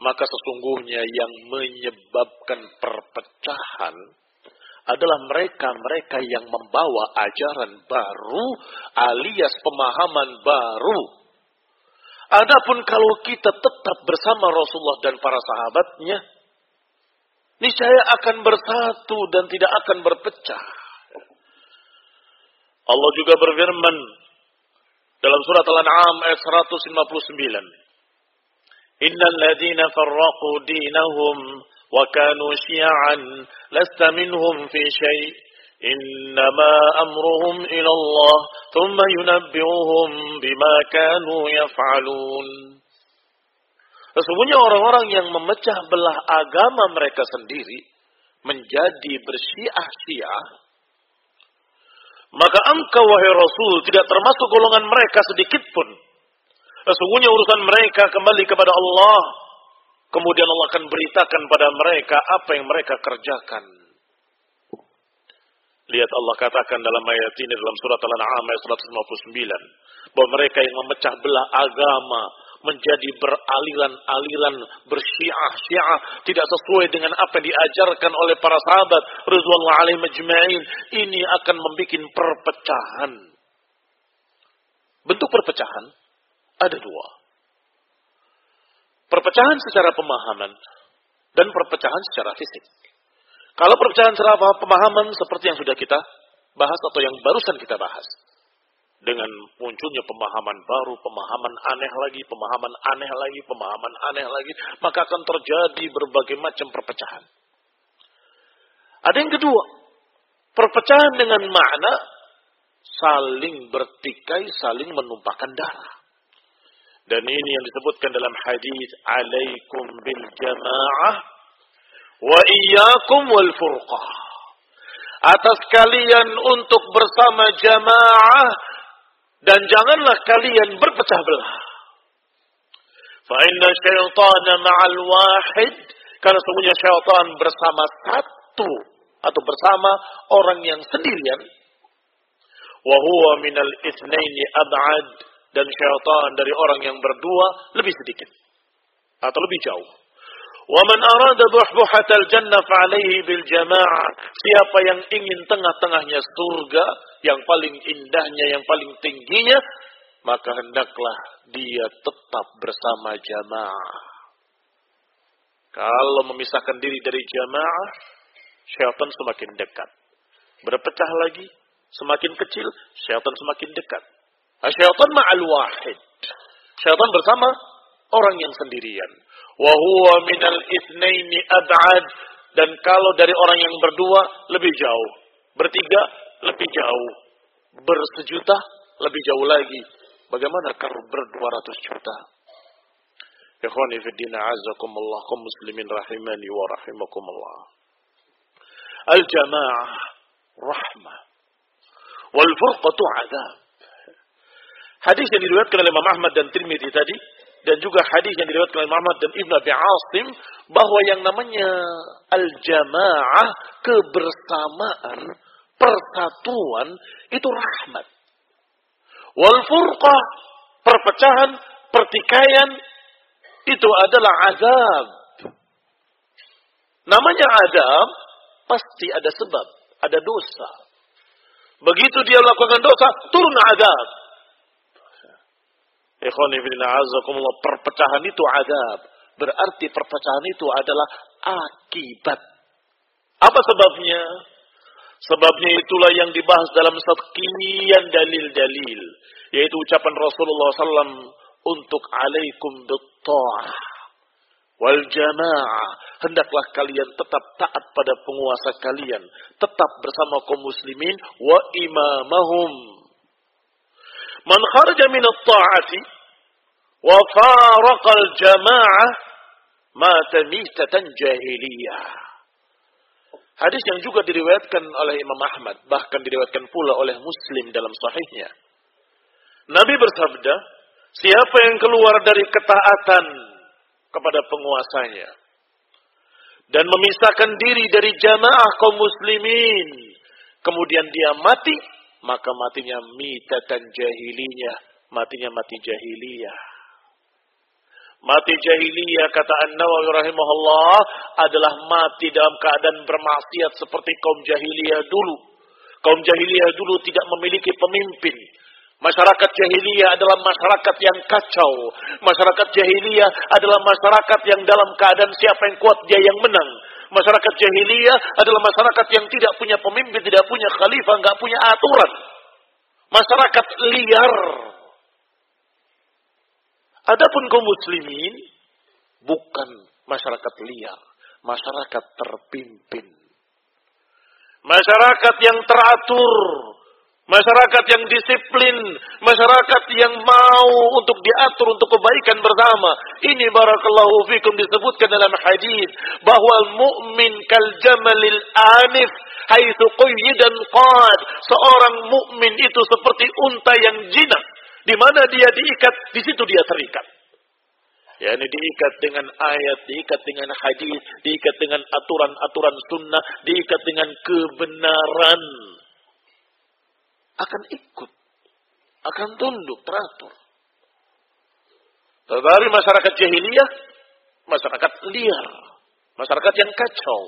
Maka sesungguhnya yang menyebabkan perpecahan adalah mereka-mereka yang membawa ajaran baru alias pemahaman baru. Adapun kalau kita tetap bersama Rasulullah dan para sahabatnya, niscaya akan bersatu dan tidak akan berpecah. Allah juga berfirman, dalam surat Al-An'am ayat 159. Innal ladzina farraqu dinahum wa kanu syi'an lasta minhum fi syai' innama amruhum ila Allah thumma yunabbi'uhum bima kanu yaf'alun. Sesungguhnya orang-orang yang memecah belah agama mereka sendiri menjadi bersyiah-syiah maka engkau wahai Rasul tidak termasuk golongan mereka sedikit pun. Sesungguhnya urusan mereka kembali kepada Allah. Kemudian Allah akan beritakan pada mereka apa yang mereka kerjakan. Lihat Allah katakan dalam ayat ini dalam surat Al-An'am ayat 159 bahwa mereka yang memecah belah agama, menjadi beraliran-aliran, bersyiah-syiah, tidak sesuai dengan apa yang diajarkan oleh para sahabat Ridwanullah alaihi majma'in, ini akan membuat perpecahan. Bentuk perpecahan ada dua. Perpecahan secara pemahaman dan perpecahan secara fisik. Kalau perpecahan secara pemahaman seperti yang sudah kita bahas atau yang barusan kita bahas. Dengan munculnya pemahaman baru, pemahaman aneh lagi, pemahaman aneh lagi, pemahaman aneh lagi, maka akan terjadi berbagai macam perpecahan. Ada yang kedua, perpecahan dengan makna saling bertikai, saling menumpahkan darah. Dan ini yang disebutkan dalam hadis alaikum bil jamaah wa iyyakum wal furqah. Atas kalian untuk bersama jamaah dan janganlah kalian berpecah belah. Fa inna syaitana ma'al wahid karena sungguhnya syaitan bersama satu atau bersama orang yang sendirian wa huwa minal itsnaini ab'ad dan syaitan dari orang yang berdua lebih sedikit atau lebih jauh. Wa man arada buhbuhatal jannah fa'alaihi bil. Siapa yang ingin tengah-tengahnya surga, yang paling indahnya, yang paling tingginya, maka hendaklah dia tetap bersama jamaah. Kalau memisahkan diri dari jamaah, syaitan semakin dekat. Berpecah lagi, semakin kecil, syaitan semakin dekat. Syaitan ma'al wahid. Syaitan bersama orang yang sendirian. Wahuwa minal ithnaini ab'ad. Dan kalau dari orang yang berdua, lebih jauh. Bertiga, lebih jauh. Bersejuta, lebih jauh lagi. Bagaimana kalau berdua ratus juta? Ikhwani fi din azakumullah kum muslimin rahimani wa rahimakumullah. Al-jamaah rahmah wal furqatu adab. Hadis yang diriwayatkan oleh Imam Ahmad dan Tirmidzi tadi dan juga hadis yang diriwayatkan oleh Imam Ahmad dan Ibnu Abi Asim bahwa yang namanya al-jamaah kebersamaan, persatuan itu rahmat. Wal furqah perpecahan, pertikaian itu adalah azab. Namanya azab pasti ada sebab, ada dosa. Begitu dia melakukan dosa, turun azab. Perpecahan itu azab. Berarti perpecahan itu adalah akibat. Apa sebabnya? Sebabnya itulah yang dibahas dalam sekian dalil-dalil. Yaitu ucapan Rasulullah SAW untuk alaikum bitta'ah wal jamaah hendaklah kalian tetap taat pada penguasa kalian tetap bersama kaum muslimin wa imamahum man kharaja min at-ta'ati wa faraqa al-jamaah mata mitatan jahiliyah. Hadis yang juga diriwayatkan oleh Imam Ahmad bahkan diriwayatkan pula oleh Muslim dalam sahihnya. Nabi bersabda siapa yang keluar dari ketaatan kepada penguasanya dan memisahkan diri dari jamaah kaum muslimin kemudian dia mati maka matinya mitatan jahilinya matinya mati jahiliyah mati jahiliyah kata An-Nawawi rahimahullah adalah mati dalam keadaan bermaksiat seperti kaum jahiliyah dulu kaum jahiliyah dulu tidak memiliki pemimpin Masyarakat jahiliyah adalah masyarakat yang kacau. Masyarakat jahiliyah adalah masyarakat yang dalam keadaan siapa yang kuat dia yang menang. Masyarakat jahiliyah adalah masyarakat yang tidak punya pemimpin, tidak punya khalifah, nggak punya aturan. Masyarakat liar. Adapun kaum muslimin bukan masyarakat liar, masyarakat terpimpin. Masyarakat yang teratur, Masyarakat yang disiplin, masyarakat yang mau untuk diatur untuk kebaikan bersama. Ini barakallahu fikum disebutkan dalam hadis bahwa mukmin kal jamalil anif haitsu qayyidan qad. Seorang mukmin itu seperti unta yang jinak, di mana dia diikat, di situ dia terikat. Ya, ini diikat dengan ayat, diikat dengan hadis, diikat dengan aturan-aturan sunnah, diikat dengan kebenaran akan ikut, akan tunduk, teratur. Tetapi masyarakat jahiliyah, masyarakat liar, masyarakat yang kacau.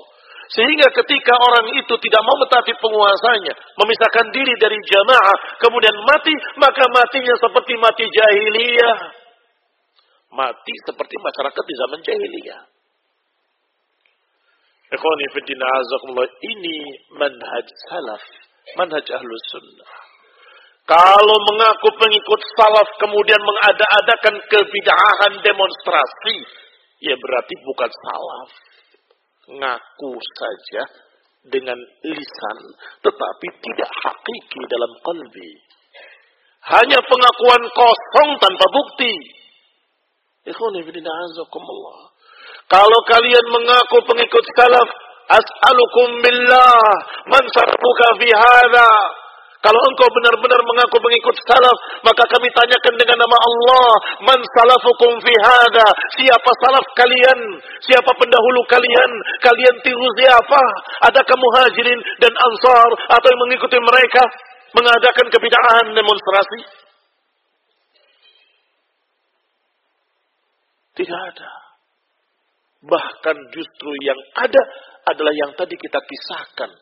Sehingga ketika orang itu tidak mau mentaati penguasanya, memisahkan diri dari jamaah, kemudian mati, maka matinya seperti mati jahiliyah. Mati seperti masyarakat di zaman jahiliyah. Azakumullah. Ini manhaj salaf. Manhaj ahlus sunnah. Kalau mengaku pengikut salaf kemudian mengada-adakan kebidahan demonstrasi. Ya berarti bukan salaf. Ngaku saja dengan lisan. Tetapi tidak hakiki dalam kalbi. Hanya pengakuan kosong tanpa bukti. Kalau kalian mengaku pengikut salaf, as'alukum billah, man fi hadha? Kalau engkau benar-benar mengaku pengikut salaf, maka kami tanyakan dengan nama Allah, man salafukum fi hadha? Siapa salaf kalian? Siapa pendahulu kalian? Kalian tiru siapa? Adakah muhajirin dan ansar atau yang mengikuti mereka mengadakan kebidaan demonstrasi? Tidak ada. Bahkan justru yang ada adalah yang tadi kita kisahkan.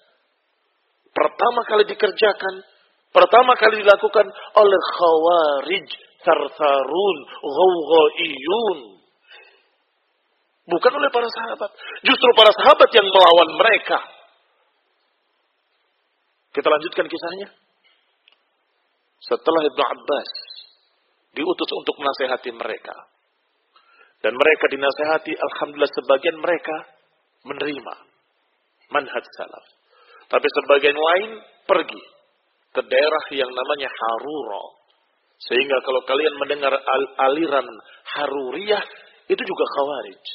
Pertama kali dikerjakan, pertama kali dilakukan oleh khawarij, tartarun, ghawghaiyun. Bukan oleh para sahabat. Justru para sahabat yang melawan mereka. Kita lanjutkan kisahnya. Setelah Ibnu Abbas diutus untuk menasehati mereka. Dan mereka dinasehati, Alhamdulillah sebagian mereka menerima manhaj salaf. Tapi sebagian lain pergi ke daerah yang namanya Haruro. Sehingga kalau kalian mendengar al aliran Haruriyah, itu juga khawarij.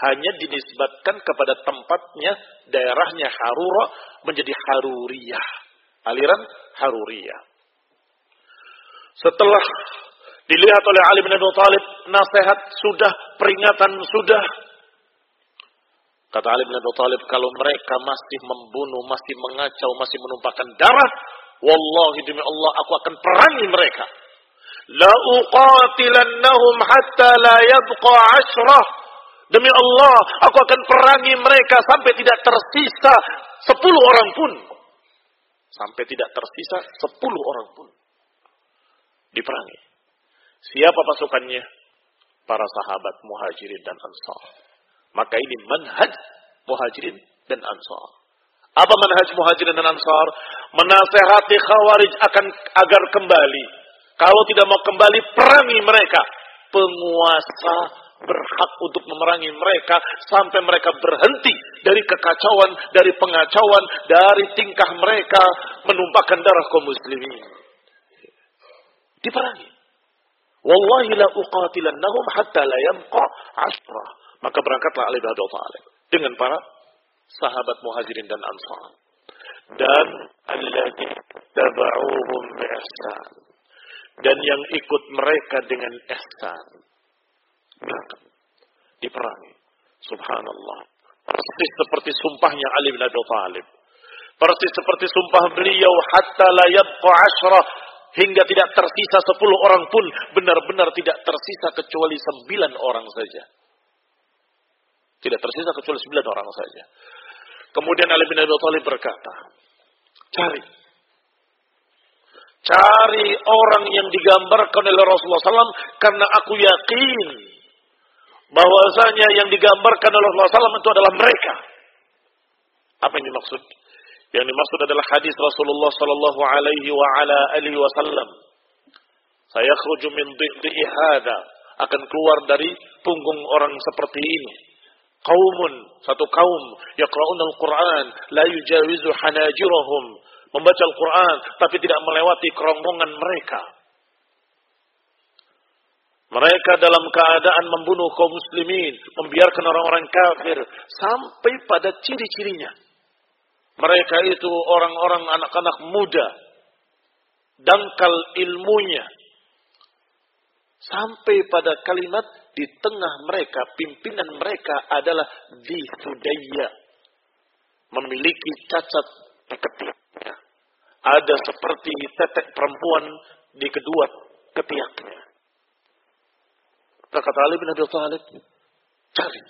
Hanya dinisbatkan kepada tempatnya, daerahnya Haruro menjadi Haruriyah. Aliran Haruriyah. Setelah Dilihat oleh Ali bin Abi Thalib, nasihat sudah, peringatan sudah. Kata Ali bin Abi Thalib, kalau mereka masih membunuh, masih mengacau, masih menumpahkan darah, wallahi demi Allah aku akan perangi mereka. La uqatilannahum hatta la yabqa ashrah. Demi Allah, aku akan perangi mereka sampai tidak tersisa sepuluh orang pun. Sampai tidak tersisa sepuluh orang pun. Diperangi. Siapa pasukannya? Para sahabat muhajirin dan ansar. Maka ini manhaj muhajirin dan ansar. Apa manhaj muhajirin dan ansar? Menasehati khawarij akan agar kembali. Kalau tidak mau kembali, perangi mereka. Penguasa berhak untuk memerangi mereka sampai mereka berhenti dari kekacauan, dari pengacauan, dari tingkah mereka menumpahkan darah kaum muslimin. Diperangi. Wallahi la uqatilannahum hatta la yamqa asra. Maka berangkatlah Ali bin Abi Thalib dengan para sahabat muhajirin dan ansar. Dan alladhi taba'uhum ihsan. Dan yang ikut mereka dengan ihsan. Berangkat. Diperangi. Subhanallah. Persis seperti sumpahnya Ali bin Abi Thalib. Persis seperti sumpah beliau hatta la yabqa asra hingga tidak tersisa sepuluh orang pun benar-benar tidak tersisa kecuali sembilan orang saja. Tidak tersisa kecuali sembilan orang saja. Kemudian Ali bin Abi Thalib berkata, cari. Cari orang yang digambarkan oleh Rasulullah SAW karena aku yakin bahwasanya yang digambarkan oleh Rasulullah SAW itu adalah mereka. Apa yang dimaksud? Yang dimaksud adalah hadis Rasulullah sallallahu alaihi wasallam. Saya khruju min dhi'i hada akan keluar dari punggung orang seperti ini. Kaumun, satu kaum yaqra'un al-Qur'an la yujawizu hanajirahum, membaca Al-Qur'an tapi tidak melewati kerongkongan mereka. Mereka dalam keadaan membunuh kaum muslimin, membiarkan orang-orang kafir sampai pada ciri-cirinya. Mereka itu orang-orang anak-anak muda. Dangkal ilmunya. Sampai pada kalimat di tengah mereka, pimpinan mereka adalah di Sudaya. Memiliki cacat di ketiaknya. Ada seperti tetek perempuan di kedua ketiaknya. Kata Ali bin Abi Thalib, cari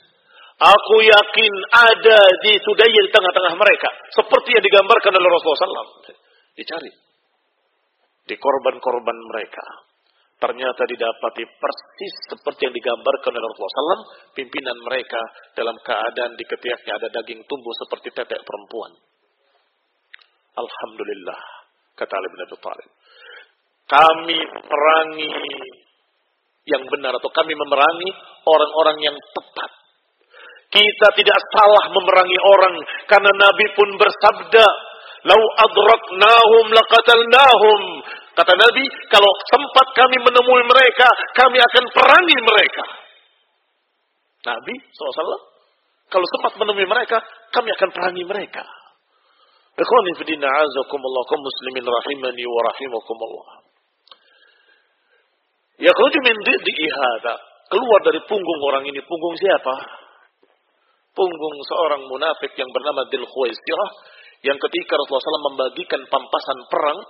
Aku yakin ada di Sudaya di tengah-tengah mereka. Seperti yang digambarkan oleh Rasulullah SAW. Dicari. Di korban-korban mereka. Ternyata didapati persis seperti yang digambarkan oleh Rasulullah SAW, pimpinan mereka dalam keadaan di ketiaknya ada daging tumbuh seperti tetek perempuan. Alhamdulillah, kata Ali bin Abi Thalib. Kami perangi yang benar atau kami memerangi orang-orang yang tepat. Kita tidak salah memerangi orang karena Nabi pun bersabda, "Lau adraknahum laqatalnahum." Kata Nabi, kalau sempat kami menemui mereka, kami akan perangi mereka. Nabi SAW, kalau sempat menemui mereka, kami akan perangi mereka. Ikhwani fi din a'azakumullah kaum muslimin rahimani wa rahimakumullah. Yakhruju min dhiddi hadha. Keluar dari punggung orang ini. Punggung siapa? Punggung seorang munafik yang bernama Dil Khuwaisirah yang ketika Rasulullah SAW membagikan pampasan perang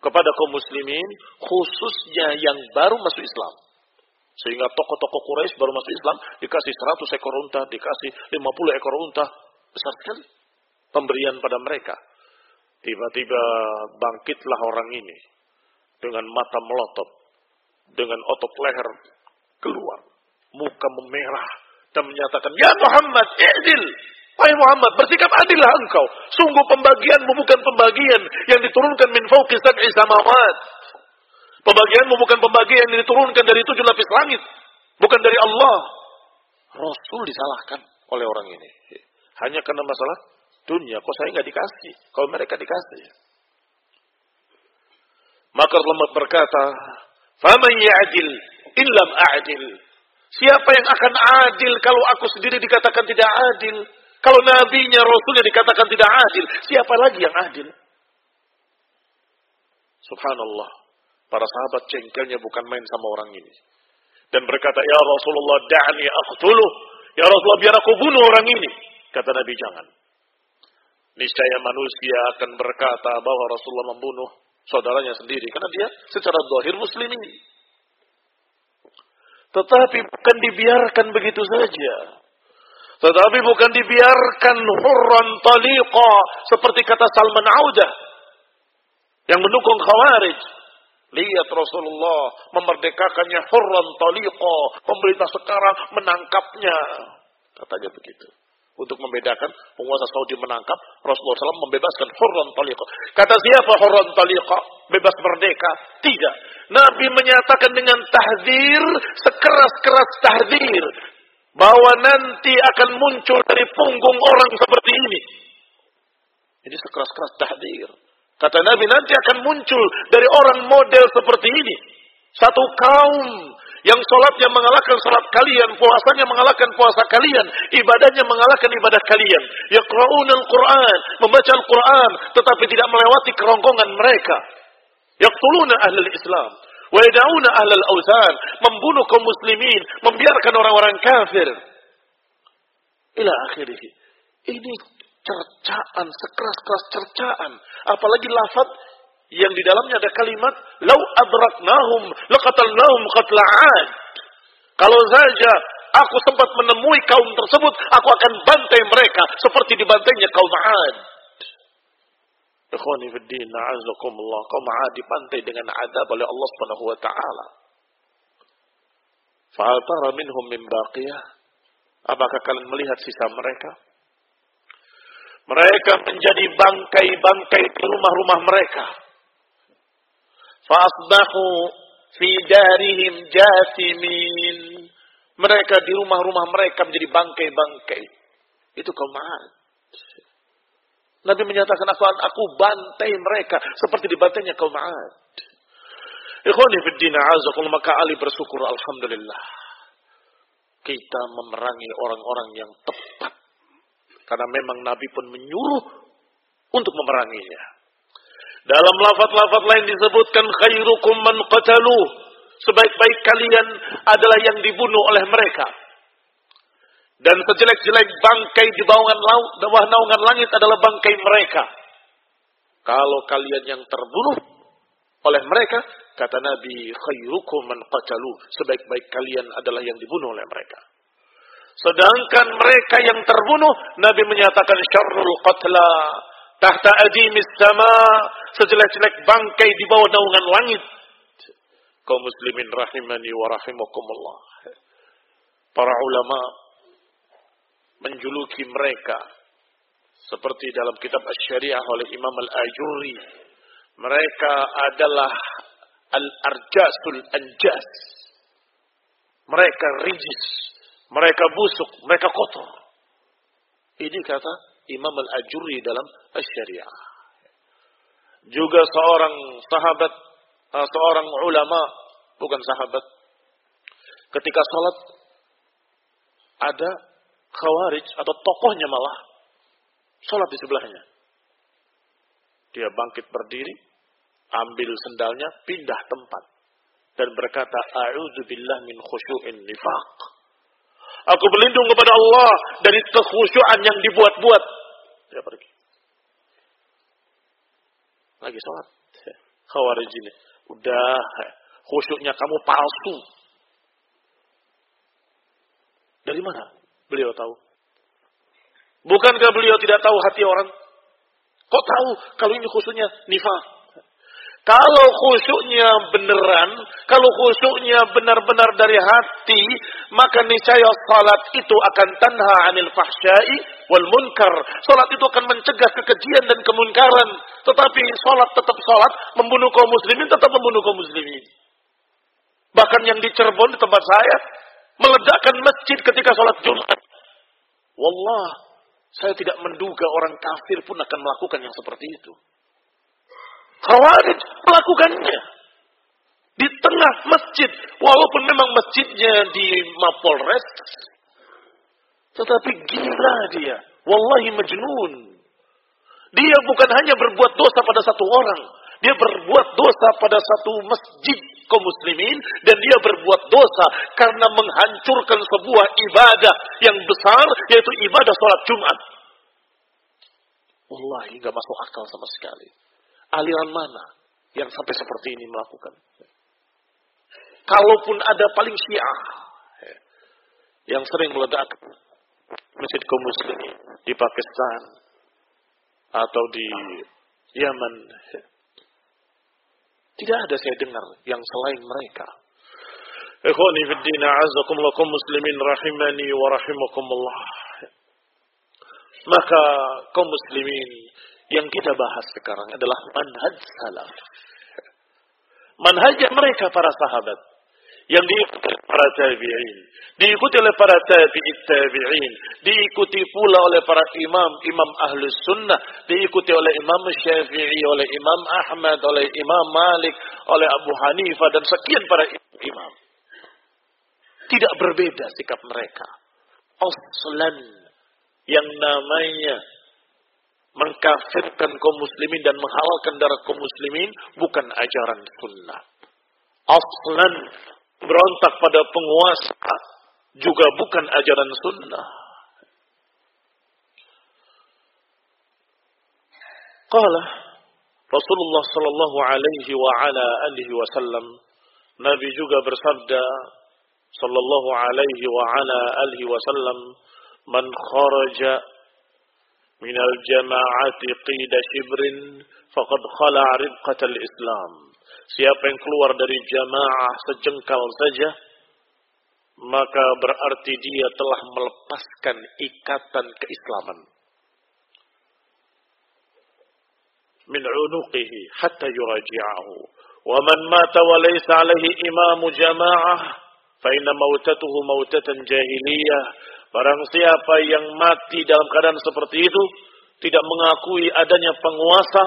kepada kaum muslimin khususnya yang baru masuk Islam. Sehingga tokoh-tokoh Quraisy baru masuk Islam dikasih 100 ekor unta, dikasih 50 ekor unta. Besar sekali pemberian pada mereka. Tiba-tiba bangkitlah orang ini dengan mata melotot, dengan otot leher keluar, muka memerah dan menyatakan, "Ya Muhammad, adil. Wahai Muhammad, bersikap adillah engkau. Sungguh pembagianmu bukan pembagian yang diturunkan min fauqi sab'i samawat. Pembagianmu bukan pembagian yang diturunkan dari tujuh lapis langit, bukan dari Allah." Rasul disalahkan oleh orang ini. Hanya karena masalah dunia. Kok saya nggak dikasih? Kalau mereka dikasih. Maka Allah berkata, "Faman ya'dil illam a'dil." Siapa yang akan adil kalau aku sendiri dikatakan tidak adil? Kalau nabinya, rasulnya dikatakan tidak adil, siapa lagi yang adil? Subhanallah. Para sahabat cengkelnya bukan main sama orang ini. Dan berkata, Ya Rasulullah, da'ani aqtuluh. Ya Rasulullah, biar aku bunuh orang ini. Kata Nabi, jangan niscaya manusia akan berkata bahwa Rasulullah membunuh saudaranya sendiri karena dia secara zahir muslimin. Tetapi bukan dibiarkan begitu saja. Tetapi bukan dibiarkan hurran taliqa seperti kata Salman Audah yang mendukung Khawarij. Lihat Rasulullah memerdekakannya hurran taliqa. Pemerintah sekarang menangkapnya. Katanya begitu untuk membedakan penguasa Saudi menangkap Rasulullah SAW membebaskan hurran taliqa. Kata siapa hurran taliqa? Bebas merdeka? Tidak. Nabi menyatakan dengan tahdir, sekeras-keras tahdir. Bahwa nanti akan muncul dari punggung orang seperti ini. Ini sekeras-keras tahdir. Kata Nabi nanti akan muncul dari orang model seperti ini. Satu kaum yang sholatnya mengalahkan sholat kalian, puasanya mengalahkan puasa kalian, ibadahnya mengalahkan ibadah kalian. Yaqra'un al-Quran, membaca Al-Quran, tetapi tidak melewati kerongkongan mereka. Yaqtuluna ahlul Islam. Wa ahlul awsan, membunuh kaum muslimin, membiarkan orang-orang kafir. Ila akhirih. Ini cercaan, sekeras-keras cercaan. Apalagi lafad yang di dalamnya ada kalimat lau adraknahum laqatalnahum qatla'ad. Kalau saja aku sempat menemui kaum tersebut, aku akan bantai mereka seperti dibantainya kaum 'Ad. Ikhwani fi din, a'azakumullah. Kaum 'Ad dibantai dengan adab oleh Allah Subhanahu wa taala. Fa'al tara minhum min baqiyah? Apakah kalian melihat sisa mereka? Mereka menjadi bangkai-bangkai di rumah-rumah mereka Fasbahu fi darihim jasimin. Mereka di rumah-rumah mereka menjadi bangkai-bangkai. Itu kaum Nabi menyatakan aku, aku bantai mereka seperti dibantainya kaum Ad. Ikhwani fi din maka Ali bersyukur alhamdulillah. Kita memerangi orang-orang yang tepat. Karena memang Nabi pun menyuruh untuk memeranginya. Dalam lafaz-lafaz lain disebutkan khairukum man qatalu. Sebaik-baik kalian adalah yang dibunuh oleh mereka. Dan sejelek-jelek bangkai di bawah, naungan langit adalah bangkai mereka. Kalau kalian yang terbunuh oleh mereka, kata Nabi, khairukum man qatalu. Sebaik-baik kalian adalah yang dibunuh oleh mereka. Sedangkan mereka yang terbunuh, Nabi menyatakan syarrul qatla tahta adimis sama sejelek-jelek bangkai di bawah naungan langit kaum muslimin rahimani wa rahimakumullah. Para ulama menjuluki mereka seperti dalam kitab Asy-Syariah oleh Imam Al-Ajuri. Mereka adalah al-arjasul anjas. Mereka rijis, mereka busuk, mereka kotor. Ini kata Imam Al-Ajuri dalam Asy-Syariah. Juga seorang sahabat, eh, seorang ulama, bukan sahabat, ketika sholat ada khawarij atau tokohnya malah sholat di sebelahnya. Dia bangkit berdiri, ambil sendalnya, pindah tempat. Dan berkata, A'udzubillah min khusyu'in nifaq. Aku berlindung kepada Allah dari kekhusyuan yang dibuat-buat. Dia pergi. Lagi sholat. Khawarij ini. Udah, khusyuknya kamu palsu. Dari mana beliau tahu? Bukankah beliau tidak tahu hati orang? Kok tahu kalau ini khusyuknya nifaq? Kalau khusyuknya beneran, kalau khusyuknya benar-benar dari hati, maka niscaya salat itu akan tanha anil fahsyai wal munkar. Salat itu akan mencegah kekejian dan kemunkaran. Tetapi salat tetap salat, membunuh kaum muslimin tetap membunuh kaum muslimin. Bahkan yang di di tempat saya, meledakkan masjid ketika salat Jumat. Wallah, saya tidak menduga orang kafir pun akan melakukan yang seperti itu. Khawarij melakukannya. Di tengah masjid. Walaupun memang masjidnya di Mapolres. Tetapi gila dia. Wallahi majnun. Dia bukan hanya berbuat dosa pada satu orang. Dia berbuat dosa pada satu masjid kaum muslimin. Dan dia berbuat dosa karena menghancurkan sebuah ibadah yang besar. Yaitu ibadah sholat Jumat. Wallahi gak masuk akal sama sekali aliran mana yang sampai seperti ini melakukan. Kalaupun ada paling syiah yang sering meledak masjid kaum muslimin di Pakistan atau di Yaman. Tidak ada saya dengar yang selain mereka. Ikhwani fi din muslimin rahimani wa rahimakumullah. Maka kaum muslimin yang kita bahas sekarang adalah manhaj salaf. Manhaj mereka para sahabat yang diikuti para tabi'in, diikuti oleh para tabi'it tabi'in, diikuti pula oleh para imam, imam ahlus sunnah, diikuti oleh imam syafi'i, oleh imam Ahmad, oleh imam Malik, oleh Abu Hanifah, dan sekian para imam. Tidak berbeda sikap mereka. Aslan yang namanya mengkafirkan kaum muslimin dan menghalalkan darah kaum muslimin bukan ajaran sunnah. Aslan berontak pada penguasa juga bukan ajaran sunnah. Qala Rasulullah sallallahu alaihi wa ala alihi wasallam Nabi juga bersabda sallallahu alaihi wa ala alihi wasallam man kharaja min al-jama'ati qida shibrin faqad khala ribqatal islam Siapa yang keluar dari jamaah sejengkal saja, maka berarti dia telah melepaskan ikatan keislaman. Min unuqihi hatta yuraji'ahu. Wa man mata wa laysa alaihi imamu jamaah, fa inna mautatuhu mautatan jahiliyah Barang siapa yang mati dalam keadaan seperti itu, tidak mengakui adanya penguasa,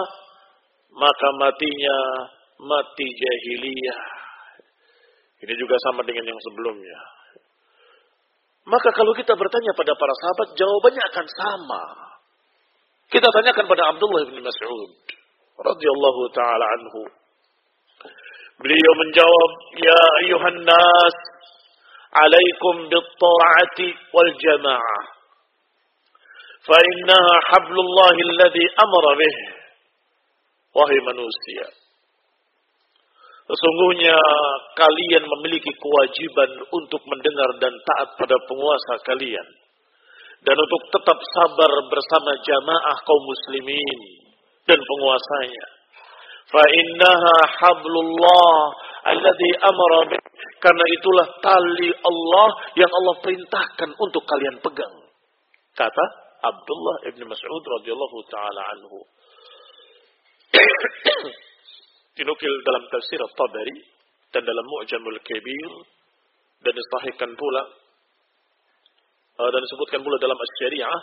maka matinya mati jahiliyah. Ini juga sama dengan yang sebelumnya. Maka kalau kita bertanya pada para sahabat, jawabannya akan sama. Kita tanyakan pada Abdullah bin Mas'ud radhiyallahu taala anhu. Beliau menjawab, "Ya ayuhan nas, alaikum bittara'ati wal jama'ah. Fa hablullahi alladhi amara bih." Wahai manusia, Sesungguhnya kalian memiliki kewajiban untuk mendengar dan taat pada penguasa kalian dan untuk tetap sabar bersama jamaah kaum muslimin dan penguasanya. Fa innaha hablullah alladhi amara Karena itulah tali Allah yang Allah perintahkan untuk kalian pegang. Kata Abdullah ibn Mas'ud radhiyallahu taala anhu. Dinukil dalam tafsir At-Tabari dan dalam Mu'jamul Kabir dan disahihkan pula uh, dan disebutkan pula dalam Asy-Syari'ah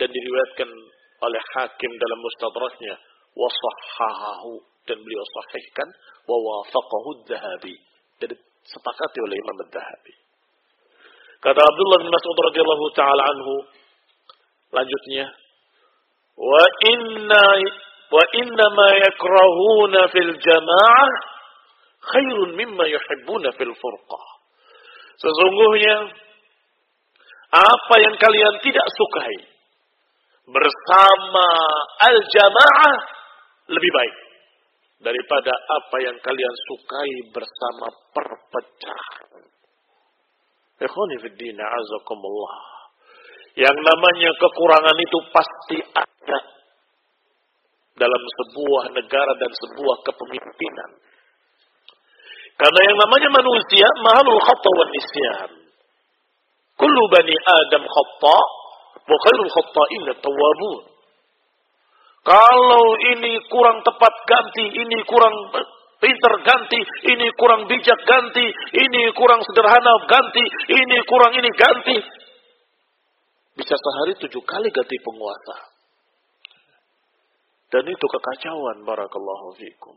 dan diriwayatkan oleh Hakim dalam Mustadraknya wa dan beliau sahihkan wa wafaqahu Dzahabi dan sepakati oleh Imam Dzahabi. Kata Abdullah bin Mas'ud radhiyallahu taala anhu lanjutnya wa inna wa inna ma yakrahuna fil jamaah khairun mimma yuhibbuna fil. Sesungguhnya apa yang kalian tidak sukai bersama al-jamaah lebih baik daripada apa yang kalian sukai bersama perpecahan. Ikhwanifiddin azakumullah. Yang namanya kekurangan itu pasti ada dalam sebuah negara dan sebuah kepemimpinan. Karena yang namanya manusia mahalul khata wa nisyan. Kullu bani Adam khata wa khairul khata'in tawwabun. Kalau ini kurang tepat ganti, ini kurang pinter ganti, ini kurang bijak ganti, ini kurang sederhana ganti, ini kurang ini ganti. Bisa sehari tujuh kali ganti penguasa. Dan itu kekacauan barakallahu fikum.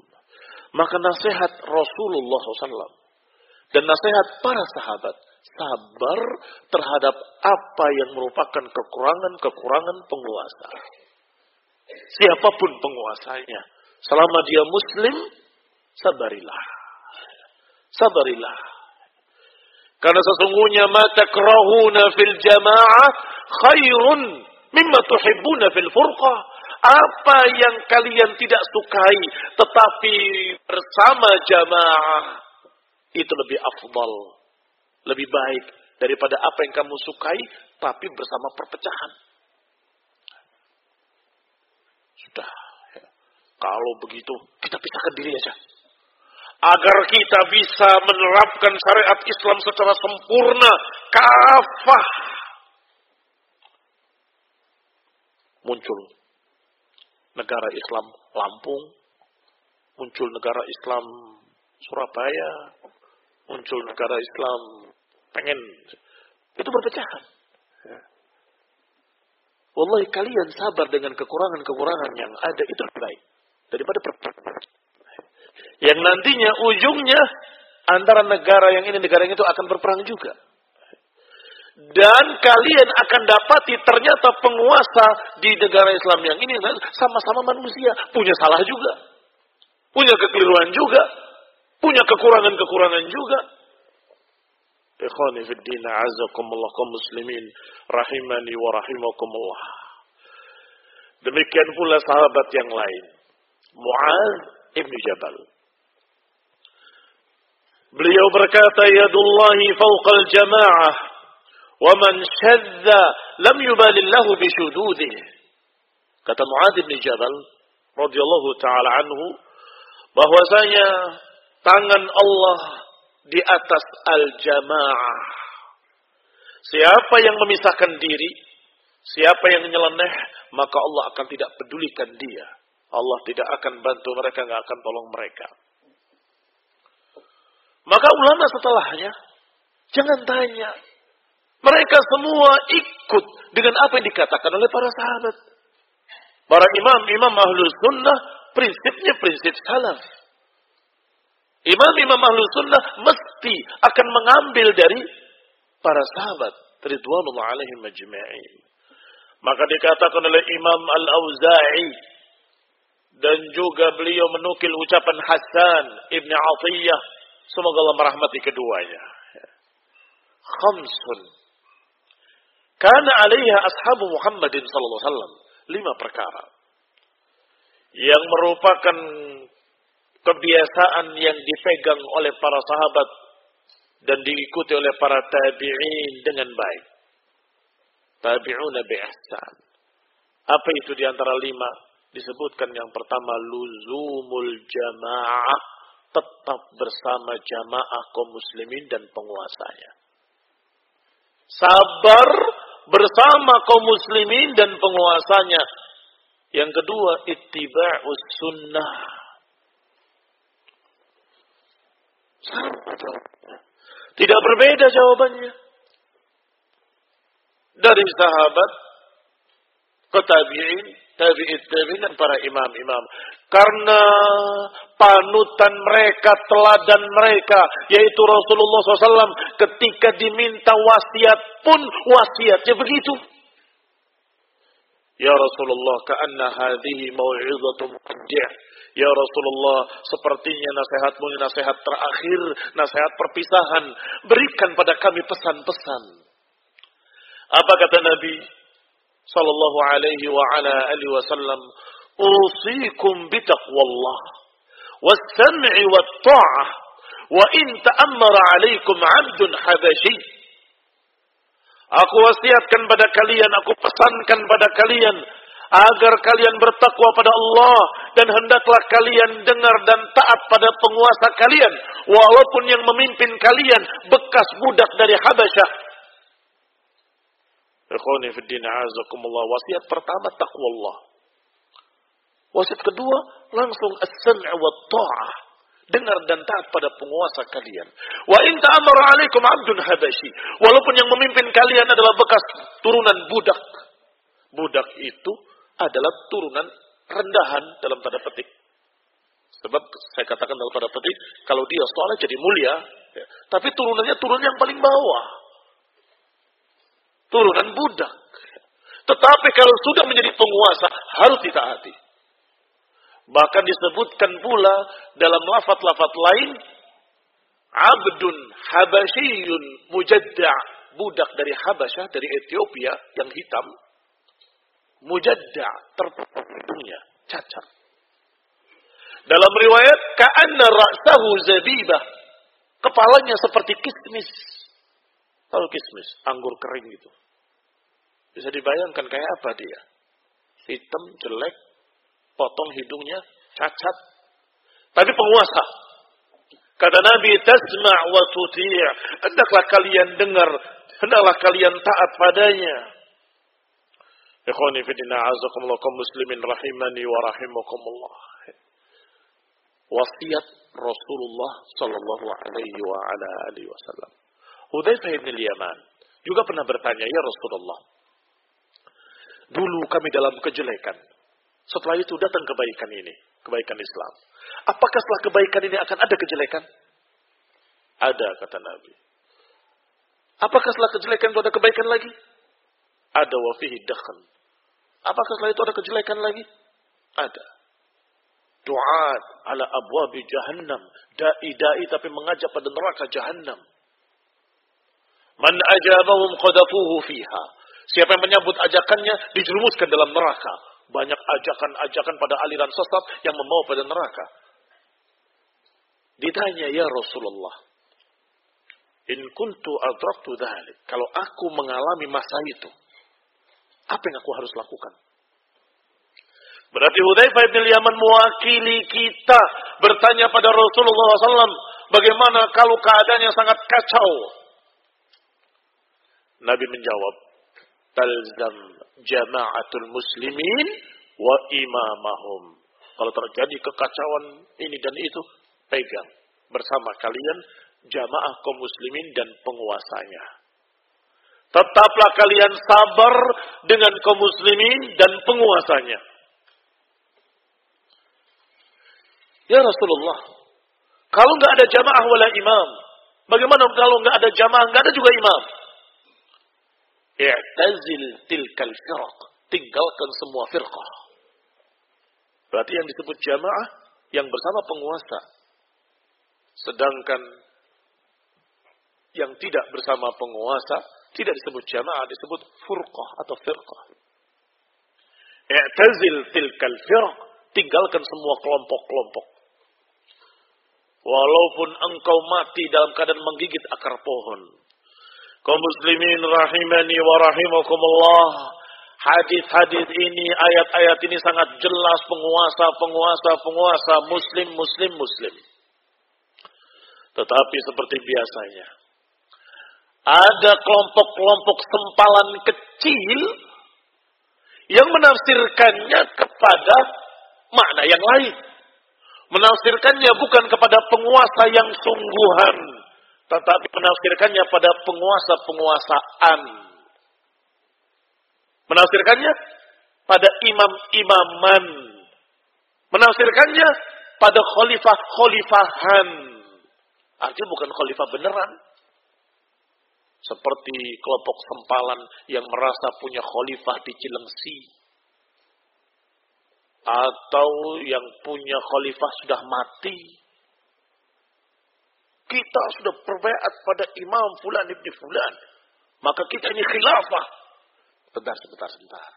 Maka nasihat Rasulullah SAW dan nasihat para sahabat sabar terhadap apa yang merupakan kekurangan-kekurangan penguasa siapa pun penguasanya. Selama dia muslim, sabarilah. Sabarilah. Karena sesungguhnya mata kerahuna fil jamaah khairun mimma tuhibbuna fil furqah. Apa yang kalian tidak sukai tetapi bersama jamaah itu lebih afdal, lebih baik daripada apa yang kamu sukai tapi bersama perpecahan. Sudah. Ya. Kalau begitu, kita pisahkan diri aja. Agar kita bisa menerapkan syariat Islam secara sempurna, kafah. Muncul negara Islam Lampung, muncul negara Islam Surabaya, muncul negara Islam pengen itu berpecahan. Ya. Wallahi kalian sabar dengan kekurangan-kekurangan yang ada itu lebih baik daripada perang. Yang nantinya ujungnya antara negara yang ini negara yang itu akan berperang juga. Dan kalian akan dapati ternyata penguasa di negara Islam yang ini sama-sama manusia, punya salah juga. Punya kekeliruan juga, punya kekurangan-kekurangan juga. Ikhwani fi azakumullah muslimin rahimani wa rahimakumullah. Demikian pula sahabat yang lain. Mu'az ibn Jabal. Beliau berkata, Yadullahi fawqal jama'ah. Wa man syadza lam yubalillahu bishududih. Kata Mu'az ibn Jabal, radhiyallahu ta'ala anhu, bahwasanya tangan Allah di atas al-jamaah. Siapa yang memisahkan diri, siapa yang nyeleneh, maka Allah akan tidak pedulikan dia. Allah tidak akan bantu mereka, nggak akan tolong mereka. Maka ulama setelahnya, jangan tanya. Mereka semua ikut dengan apa yang dikatakan oleh para sahabat. Para imam, imam ahlus sunnah, prinsipnya prinsip salaf. Imam-imam ahlu sunnah mesti akan mengambil dari para sahabat. Ridwanullah alaihim majma'in. Maka dikatakan oleh Imam Al-Auza'i dan juga beliau menukil ucapan Hasan Ibn Atiyah. Semoga Allah merahmati keduanya. Khamsun. Karena alaiha ashabu Muhammadin sallallahu alaihi wasallam. Lima perkara. Yang merupakan kebiasaan yang dipegang oleh para sahabat dan diikuti oleh para tabi'in dengan baik. Tabi'una bi'ahsan. Apa itu di antara lima? Disebutkan yang pertama luzumul jamaah tetap bersama jamaah kaum muslimin dan penguasanya. Sabar bersama kaum muslimin dan penguasanya. Yang kedua, ittiba'us sunnah. Tidak berbeda jawabannya. Dari sahabat ke tabi'it tabi'in dan para imam-imam. Karena panutan mereka, teladan mereka, yaitu Rasulullah SAW ketika diminta wasiat pun wasiatnya begitu. Ya Rasulullah, ka'anna hadhihi mau'izatum muqaddi' Ya Rasulullah, sepertinya nasihatmu ini nasihat terakhir, nasihat perpisahan. Berikan pada kami pesan-pesan. Apa kata Nabi sallallahu alaihi wa ala alihi wasallam? Usikum bitaqwallah was-sam'i wat-ta'ah wa in ta'ammara 'alaikum 'abdun habashi. Aku wasiatkan pada kalian, aku pesankan pada kalian agar kalian bertakwa pada Allah dan hendaklah kalian dengar dan taat pada penguasa kalian walaupun yang memimpin kalian bekas budak dari Habasyah. Ikhwani fi wasiat pertama takwa Allah. Wasiat kedua langsung as-sam' wa ta'ah. Dengar dan taat pada penguasa kalian. Wa in ta'amara alaikum 'abdun habasyi. Walaupun yang memimpin kalian adalah bekas turunan budak. Budak itu adalah turunan rendahan dalam tanda petik. Sebab saya katakan dalam tanda petik, kalau dia soalnya jadi mulia, ya, tapi turunannya turun yang paling bawah. Turunan budak. Tetapi kalau sudah menjadi penguasa, harus ditaati. Bahkan disebutkan pula dalam lafat-lafat lain, Abdun Habasyiyun Mujadda' budak dari Habasyah, dari Ethiopia yang hitam, mujadda tertutup hidungnya cacat dalam riwayat ka'anna ra'sahu zabibah kepalanya seperti kismis tahu kismis anggur kering gitu. Bisa dibayangkan kayak apa dia? Hitam jelek potong hidungnya cacat. Tapi penguasa. Kata Nabi tasma' wa tuti' hendaklah kalian dengar. Hendaklah kalian taat padanya. Ikhwani fidina azakumullah muslimin rahimani wa rahimakumullah. Wasiat Rasulullah sallallahu alaihi wa ala alihi wasallam. Hudzaifah bin Yaman juga pernah bertanya, "Ya Rasulullah, dulu kami dalam kejelekan. Setelah itu datang kebaikan ini, kebaikan Islam. Apakah setelah kebaikan ini akan ada kejelekan?" Ada kata Nabi. Apakah setelah kejelekan itu ada kebaikan lagi? Ada wafihi dakhan. Apakah setelah itu ada kejelekan lagi? Ada. Doa ala abwabi jahannam. Da'i-da'i tapi mengajak pada neraka jahannam. Man ajabahum qadafuhu fiha. Siapa yang menyambut ajakannya dijerumuskan dalam neraka. Banyak ajakan-ajakan pada aliran sesat yang membawa pada neraka. Ditanya, ya Rasulullah. In kuntu adraktu dhalik. Kalau aku mengalami masa itu. Apa yang aku harus lakukan? Berarti Hudzaifah bin Yaman mewakili kita bertanya pada Rasulullah SAW, bagaimana kalau keadaannya sangat kacau? Nabi menjawab, talzam jama'atul muslimin wa imamahum. Kalau terjadi kekacauan ini dan itu, pegang bersama kalian jamaah kaum muslimin dan penguasanya. Tetaplah kalian sabar dengan kaum muslimin dan penguasanya. Ya Rasulullah, kalau nggak ada jamaah wala imam, bagaimana kalau nggak ada jamaah, nggak ada juga imam? I'tazil tilkal firq. Tinggalkan semua firqah. Berarti yang disebut jamaah yang bersama penguasa. Sedangkan yang tidak bersama penguasa tidak disebut jamaah, disebut furqah atau firqah. I'tazil tilkal firq. Tinggalkan semua kelompok-kelompok. Walaupun engkau mati dalam keadaan menggigit akar pohon. Kau muslimin rahimani wa rahimakumullah. Hadis-hadis ini, ayat-ayat ini sangat jelas penguasa, penguasa, penguasa, muslim, muslim, muslim. Tetapi seperti biasanya, ada kelompok-kelompok sempalan kecil yang menafsirkannya kepada makna yang lain. Menafsirkannya bukan kepada penguasa yang sungguhan, tetapi menafsirkannya pada penguasa-penguasaan. Menafsirkannya pada imam-imaman. Menafsirkannya pada khalifah-khalifahan. Artinya bukan khalifah beneran. Seperti kelompok sempalan yang merasa punya khalifah di Cilengsi. Atau yang punya khalifah sudah mati. Kita sudah berbaiat pada imam fulan ibni fulan. Maka kita ini khilafah. Bentar, sebentar, sebentar.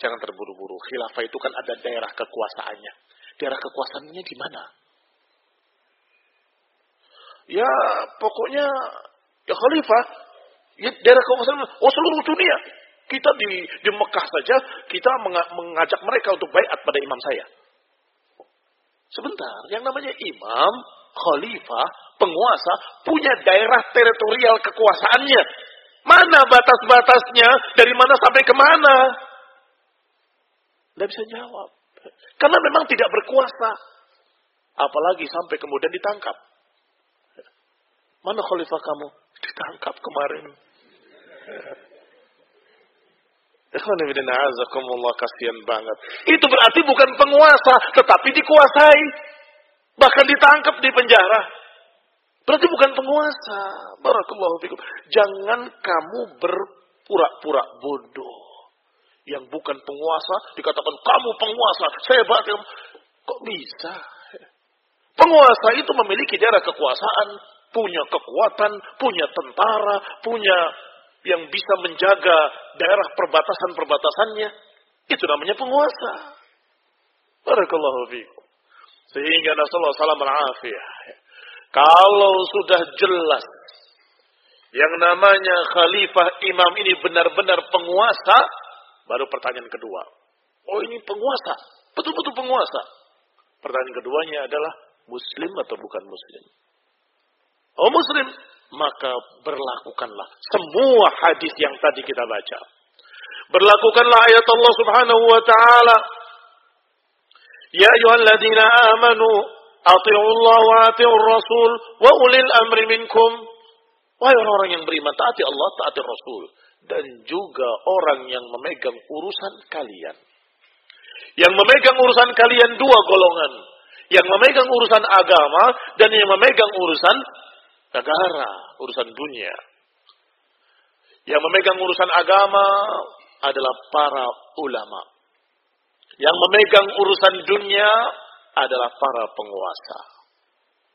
Jangan terburu-buru. Khilafah itu kan ada daerah kekuasaannya. Daerah kekuasaannya di mana? Ya, pokoknya ya khalifah. Ya, daerah kekuasaan oh seluruh dunia. Kita di di Mekah saja kita mengajak mereka untuk bayat pada imam saya. Sebentar, yang namanya imam, khalifah, penguasa punya daerah teritorial kekuasaannya. Mana batas-batasnya? Dari mana sampai ke mana? Tidak bisa jawab. Karena memang tidak berkuasa. Apalagi sampai kemudian ditangkap. Mana khalifah kamu? Ditangkap kemarin. Ikhwanibidina'azakumullah kasihan banget. Itu berarti bukan penguasa, tetapi dikuasai. Bahkan ditangkap di penjara. Berarti bukan penguasa. Barakallahu fikum. Jangan kamu berpura-pura bodoh yang bukan penguasa dikatakan kamu penguasa, saya hebat. Kok bisa? Penguasa itu memiliki daerah kekuasaan, punya kekuatan, punya tentara, punya yang bisa menjaga daerah perbatasan-perbatasannya. Itu namanya penguasa. Barakallahu fiikum. Sehingga Rasulullah salam Kalau sudah jelas yang namanya khalifah imam ini benar-benar penguasa, Baru pertanyaan kedua. Oh ini penguasa. Betul-betul penguasa. Pertanyaan keduanya adalah muslim atau bukan muslim. Oh muslim. Maka berlakukanlah semua hadis yang tadi kita baca. Berlakukanlah ayat Allah subhanahu wa ta'ala. Ayuhalladzina amanu ati'u Allah wa ati'u Rasul wa ulil amri minkum. Wahai orang-orang yang beriman, taati Allah, taati Rasul dan juga orang yang memegang urusan kalian. Yang memegang urusan kalian dua golongan. Yang memegang urusan agama dan yang memegang urusan negara, urusan dunia. Yang memegang urusan agama adalah para ulama. Yang memegang urusan dunia adalah para penguasa.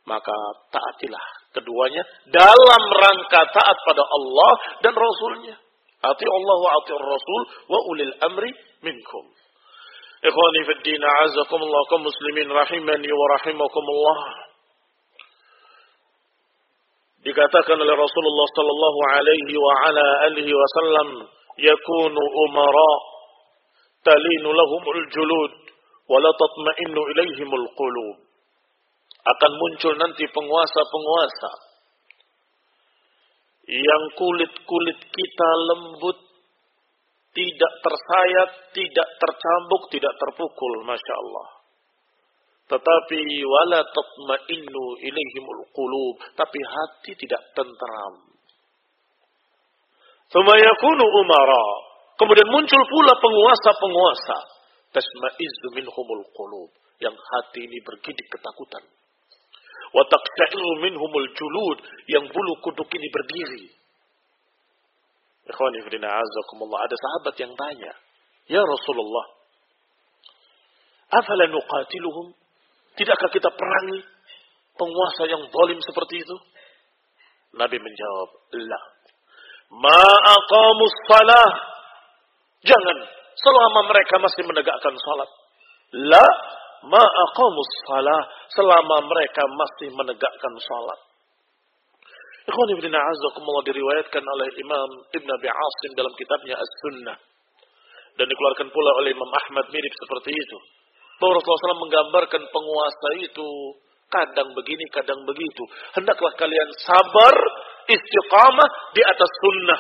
Maka taatilah keduanya dalam rangka taat pada Allah dan Rasulnya. Ati Allah wa ati Rasul wa ulil amri minkum. Ikhwani fi din, a'azakumullah kaum muslimin rahimani wa rahimakumullah. Dikatakan oleh Rasulullah sallallahu alaihi wa ala alihi wasallam, yakunu umara talinu lahumul julud wa la tatma'innu ilaihimul qulub. Akan muncul nanti penguasa-penguasa yang kulit-kulit kita lembut, tidak tersayat, tidak tercambuk, tidak terpukul, masya Allah. Tetapi wala tatma'innu ilaihimul qulub, tapi hati tidak tentram. Thumma yakunu umara. Kemudian muncul pula penguasa-penguasa. Tasma'izzu minhumul qulub. Yang hati ini bergidik ketakutan wa taqta'iru minhumul julud yang bulu kuduk ini berdiri. Ikhwani fillah azakumullah ada sahabat yang tanya, "Ya Rasulullah, afala nuqatiluhum? Tidakkah kita perangi penguasa yang zalim seperti itu?" Nabi menjawab, "La. Ma aqamus salah." Jangan selama mereka masih menegakkan salat. La ma'aqamus salah selama mereka masih menegakkan salat. Ikhwan ibn a'azakumullah diriwayatkan oleh Imam Ibn Abi Asim dalam kitabnya As-Sunnah. Dan dikeluarkan pula oleh Imam Ahmad mirip seperti itu. Bahwa Rasulullah SAW menggambarkan penguasa itu Kadang begini, kadang begitu. Hendaklah kalian sabar, istiqamah di atas sunnah.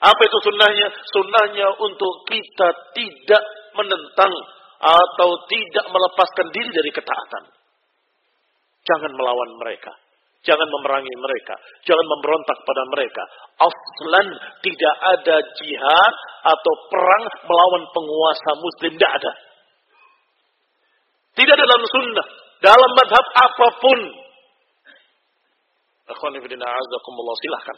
Apa itu sunnahnya? Sunnahnya untuk kita tidak menentang atau tidak melepaskan diri dari ketaatan. Jangan melawan mereka. Jangan memerangi mereka. Jangan memberontak pada mereka. Aslan tidak ada jihad atau perang melawan penguasa muslim. Tidak ada. Tidak dalam sunnah. Dalam madhab apa pun. silahkan.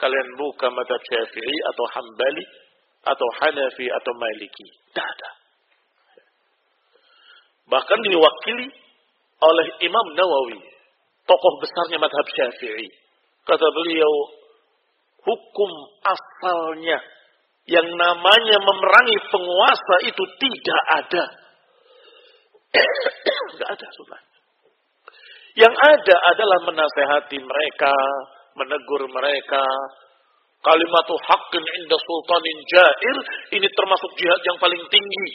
Kalian buka madhab syafi'i atau hambali atau hanafi atau maliki. Tidak ada. Bahkan diwakili oleh Imam Nawawi tokoh besarnya madhab syafi'i. Kata beliau, hukum asalnya yang namanya memerangi penguasa itu tidak ada. Tidak ada sunnah. Yang ada adalah menasehati mereka, menegur mereka. Kalimatu haqqin inda sultanin jair, ini termasuk jihad yang paling tinggi.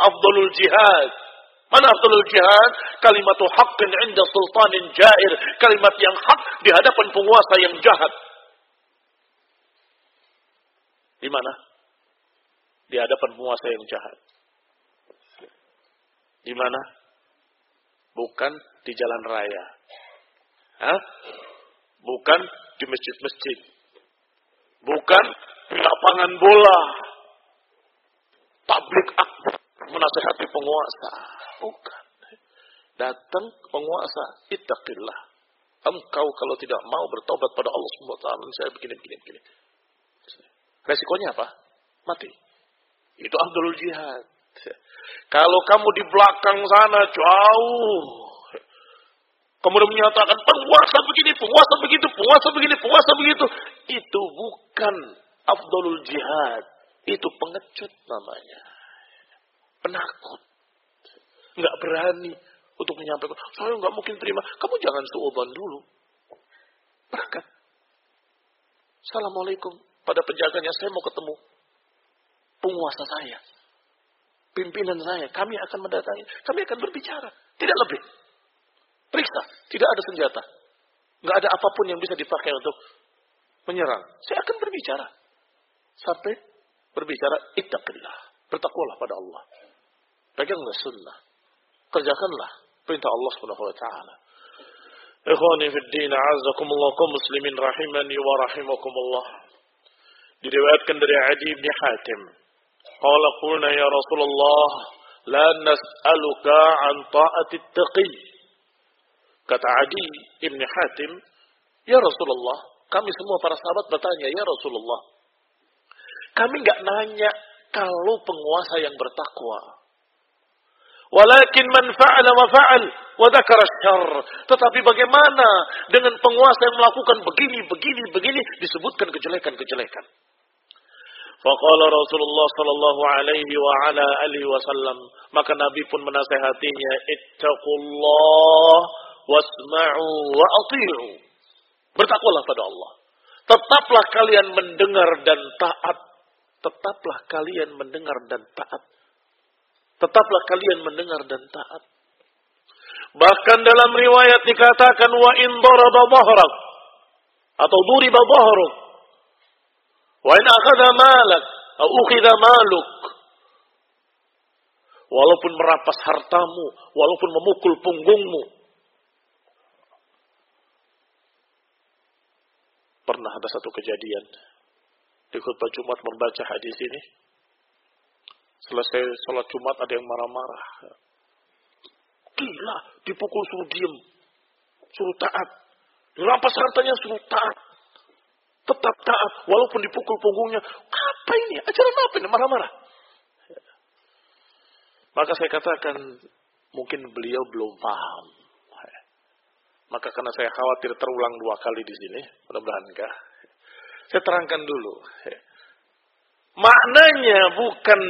Abdulul jihad. Mana afdalul jihad? Kalimatu haqqin inda sultanin jair. Kalimat yang hak di hadapan penguasa yang jahat. Di mana? Di hadapan penguasa yang jahat. Di mana? Bukan di jalan raya. Hah? Bukan di masjid-masjid. Bukan di lapangan bola. Tablik akbar menasehati penguasa. Bukan. Datang penguasa, ittaqillah. Engkau kalau tidak mau bertobat pada Allah SWT, saya begini, begini, begini. Resikonya apa? Mati. Itu Abdul Jihad. Kalau kamu di belakang sana jauh, kemudian menyatakan penguasa begini, penguasa begitu, penguasa begini, penguasa begitu, itu bukan Abdul Jihad. Itu pengecut namanya penakut, nggak berani untuk menyampaikan. Saya nggak mungkin terima. Kamu jangan suuban dulu. Berangkat. Assalamualaikum pada penjaganya saya mau ketemu penguasa saya, pimpinan saya. Kami akan mendatangi, kami akan berbicara, tidak lebih. Periksa, tidak ada senjata, nggak ada apa pun yang bisa dipakai untuk menyerang. Saya akan berbicara sampai berbicara ittaqillah, bertakwalah pada Allah. Peganglah sunnah. Kerjakanlah perintah Allah Subhanahu wa taala. Ikhwani fi din, azakumullah muslimin rahimani wa rahimakumullah. Diriwayatkan dari Adi bin Hatim. Qala qulna ya Rasulullah, la nas'aluka an ta'ati. Kata Adi bin Hatim, ya Rasulullah, kami semua para sahabat bertanya, ya Rasulullah, kami enggak nanya kalau penguasa yang bertakwa. Walakin man fa'ala wa fa'al wa dzakara syarr. Tetapi bagaimana dengan penguasa yang melakukan begini, begini, begini disebutkan kejelekan-kejelekan. Faqala Rasulullah sallallahu alaihi wa ala alihi wasallam, maka Nabi pun menasehatinya, "Ittaqullah wasma'u wa ati'u." Bertakwalah pada Allah. Tetaplah kalian mendengar dan taat. Tetaplah kalian mendengar dan taat Tetaplah kalian mendengar dan taat. Bahkan dalam riwayat dikatakan wa in daraba dhahrak atau duriba dhahruk wa in akhadha malak atau ukhidha maluk walaupun merapas hartamu, walaupun memukul punggungmu. Pernah ada satu kejadian di khutbah Jumat membaca hadis ini. Selesai sholat Jumat ada yang marah-marah. Gila, dipukul suruh diem. Suruh taat. Dirampas hartanya suruh taat. Tetap taat, walaupun dipukul punggungnya. Apa ini? Ajaran apa ini? Marah-marah. Maka saya katakan, mungkin beliau belum paham. Maka karena saya khawatir terulang dua kali di sini, mudah-mudahan enggak. Saya terangkan dulu. Maknanya bukan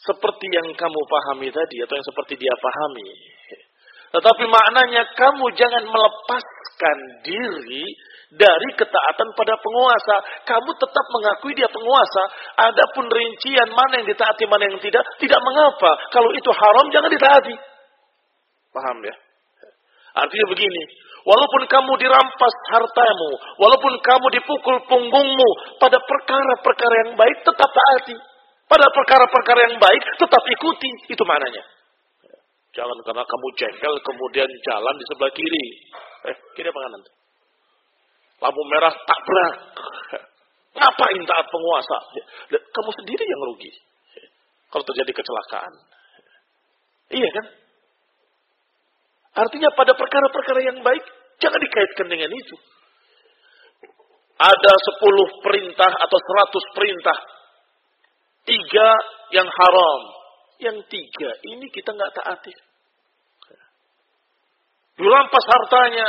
seperti yang kamu pahami tadi atau yang seperti dia pahami. Tetapi maknanya kamu jangan melepaskan diri dari ketaatan pada penguasa. Kamu tetap mengakui dia penguasa. Adapun rincian mana yang ditaati, mana yang tidak, tidak mengapa. Kalau itu haram jangan ditaati. Paham ya? Artinya begini, walaupun kamu dirampas hartamu, walaupun kamu dipukul punggungmu, pada perkara-perkara yang baik tetap taati. Pada perkara-perkara yang baik tetap ikuti. Itu maknanya. Jangan karena kamu jengkel kemudian jalan di sebelah kiri. Eh, kiri apa kanan? Lampu merah tabrak. Ngapain taat penguasa? Kamu sendiri yang rugi. Kalau terjadi kecelakaan. Iya kan? Artinya pada perkara-perkara yang baik, jangan dikaitkan dengan itu. Ada sepuluh perintah atau seratus perintah. Tiga yang haram. Yang tiga ini kita nggak taati. Dirampas hartanya,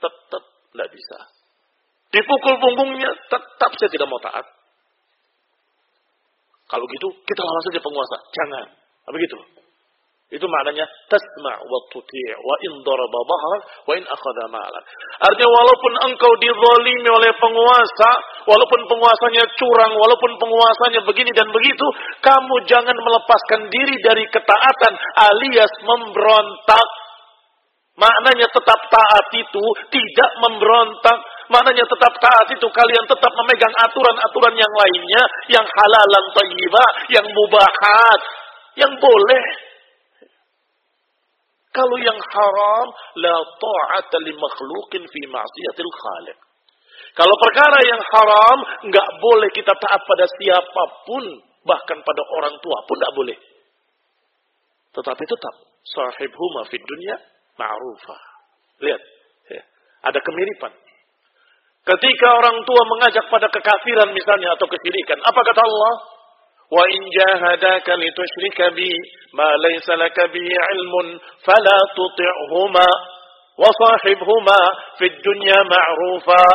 tetap nggak bisa. Dipukul punggungnya, tetap saya tidak mau taat. Kalau gitu, kita lawan saja penguasa. Jangan. Begitu. Itu maknanya tasma' wa tuti' wa in daraba dhahrak wa in akhadha malan. Artinya walaupun engkau dizalimi oleh penguasa, walaupun penguasanya curang, walaupun penguasanya begini dan begitu, kamu jangan melepaskan diri dari ketaatan alias memberontak. Maknanya tetap taat itu tidak memberontak. Maknanya tetap taat itu kalian tetap memegang aturan-aturan yang lainnya, yang halalan tayyibah, yang mubahat, yang boleh. Kalau yang haram, la ta'ata li makhlukin fi ma'siyatil khaliq. Kalau perkara yang haram, nggak boleh kita taat pada siapa pun, bahkan pada orang tua pun nggak boleh. Tetapi tetap, sahibhuma fid dunya ma'rufah. Lihat, ya, ada kemiripan. Ketika orang tua mengajak pada kekafiran misalnya atau kesyirikan, apa kata Allah? وإن جاهداك لتشرك بي ما ليس لك به علم فلا تطعهما وصاحبهما في الدنيا معروفا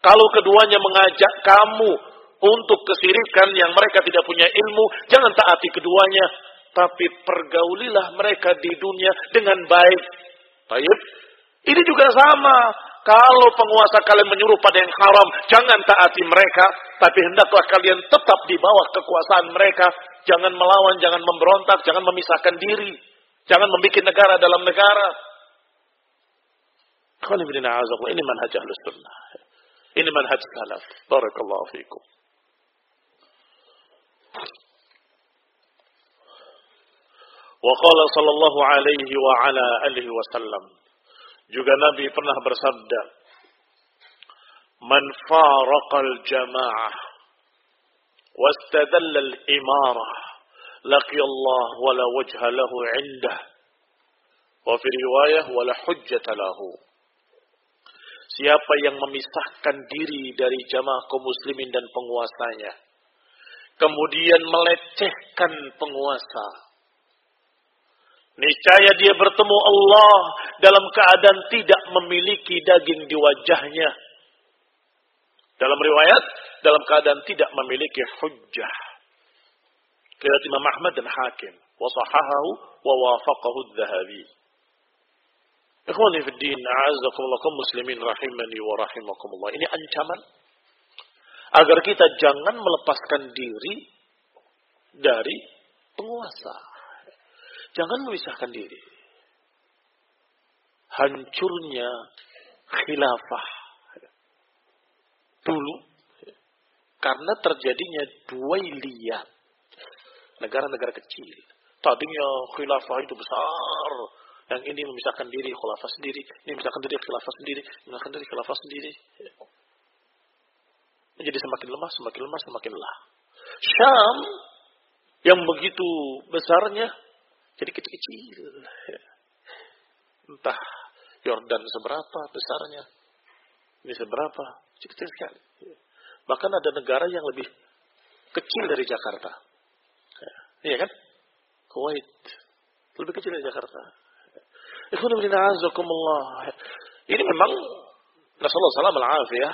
kalau keduanya mengajak kamu untuk kesirikan yang mereka tidak punya ilmu, jangan taati keduanya, tapi pergaulilah mereka di dunia dengan baik. Baik. Ini juga sama. Kalau penguasa kalian menyuruh pada yang haram, jangan taati mereka, tapi hendaklah kalian tetap di bawah kekuasaan mereka. Jangan melawan, jangan memberontak, jangan memisahkan diri. Jangan membuat negara dalam negara. Ini manhaj ahlus sunnah. Ini manhaj salaf. Barakallahu fikum. وقال صلى الله عليه وعلى آله وسلم juga Nabi pernah bersabda, "Man faraqal jama'ah wastadalla al-imarah, laqi Allah wala wajha lahu 'indah." Wa fi riwayah wala hujjata lahu. Siapa yang memisahkan diri dari jamaah kaum muslimin dan penguasanya, kemudian melecehkan penguasa, Niscaya dia bertemu Allah dalam keadaan tidak memiliki daging di wajahnya. Dalam riwayat, dalam keadaan tidak memiliki hujjah. Kira Imam Ahmad dan Hakim. Wasahahahu wa wafaqahu dhahabi. Ikhwani fi din, a'azakumullah kaum muslimin rahimani wa rahimakumullah. Ini ancaman agar kita jangan melepaskan diri dari penguasa. Jangan memisahkan diri. Hancurnya khilafah dulu karena terjadinya dua liat negara-negara kecil. Tadinya khilafah itu besar, yang ini memisahkan diri khilafah sendiri, ini memisahkan diri khilafah sendiri, memisahkan diri khilafah sendiri. Menjadi semakin lemah, semakin lemah, semakin lemah. Syam yang begitu besarnya jadi kecil-kecil. Entah Yordan seberapa besarnya. Ini seberapa. Kecil sekali. Bahkan ada negara yang lebih kecil dari Jakarta. Iya kan? Kuwait. Lebih kecil dari Jakarta. Ini memang Rasulullah SAW ya,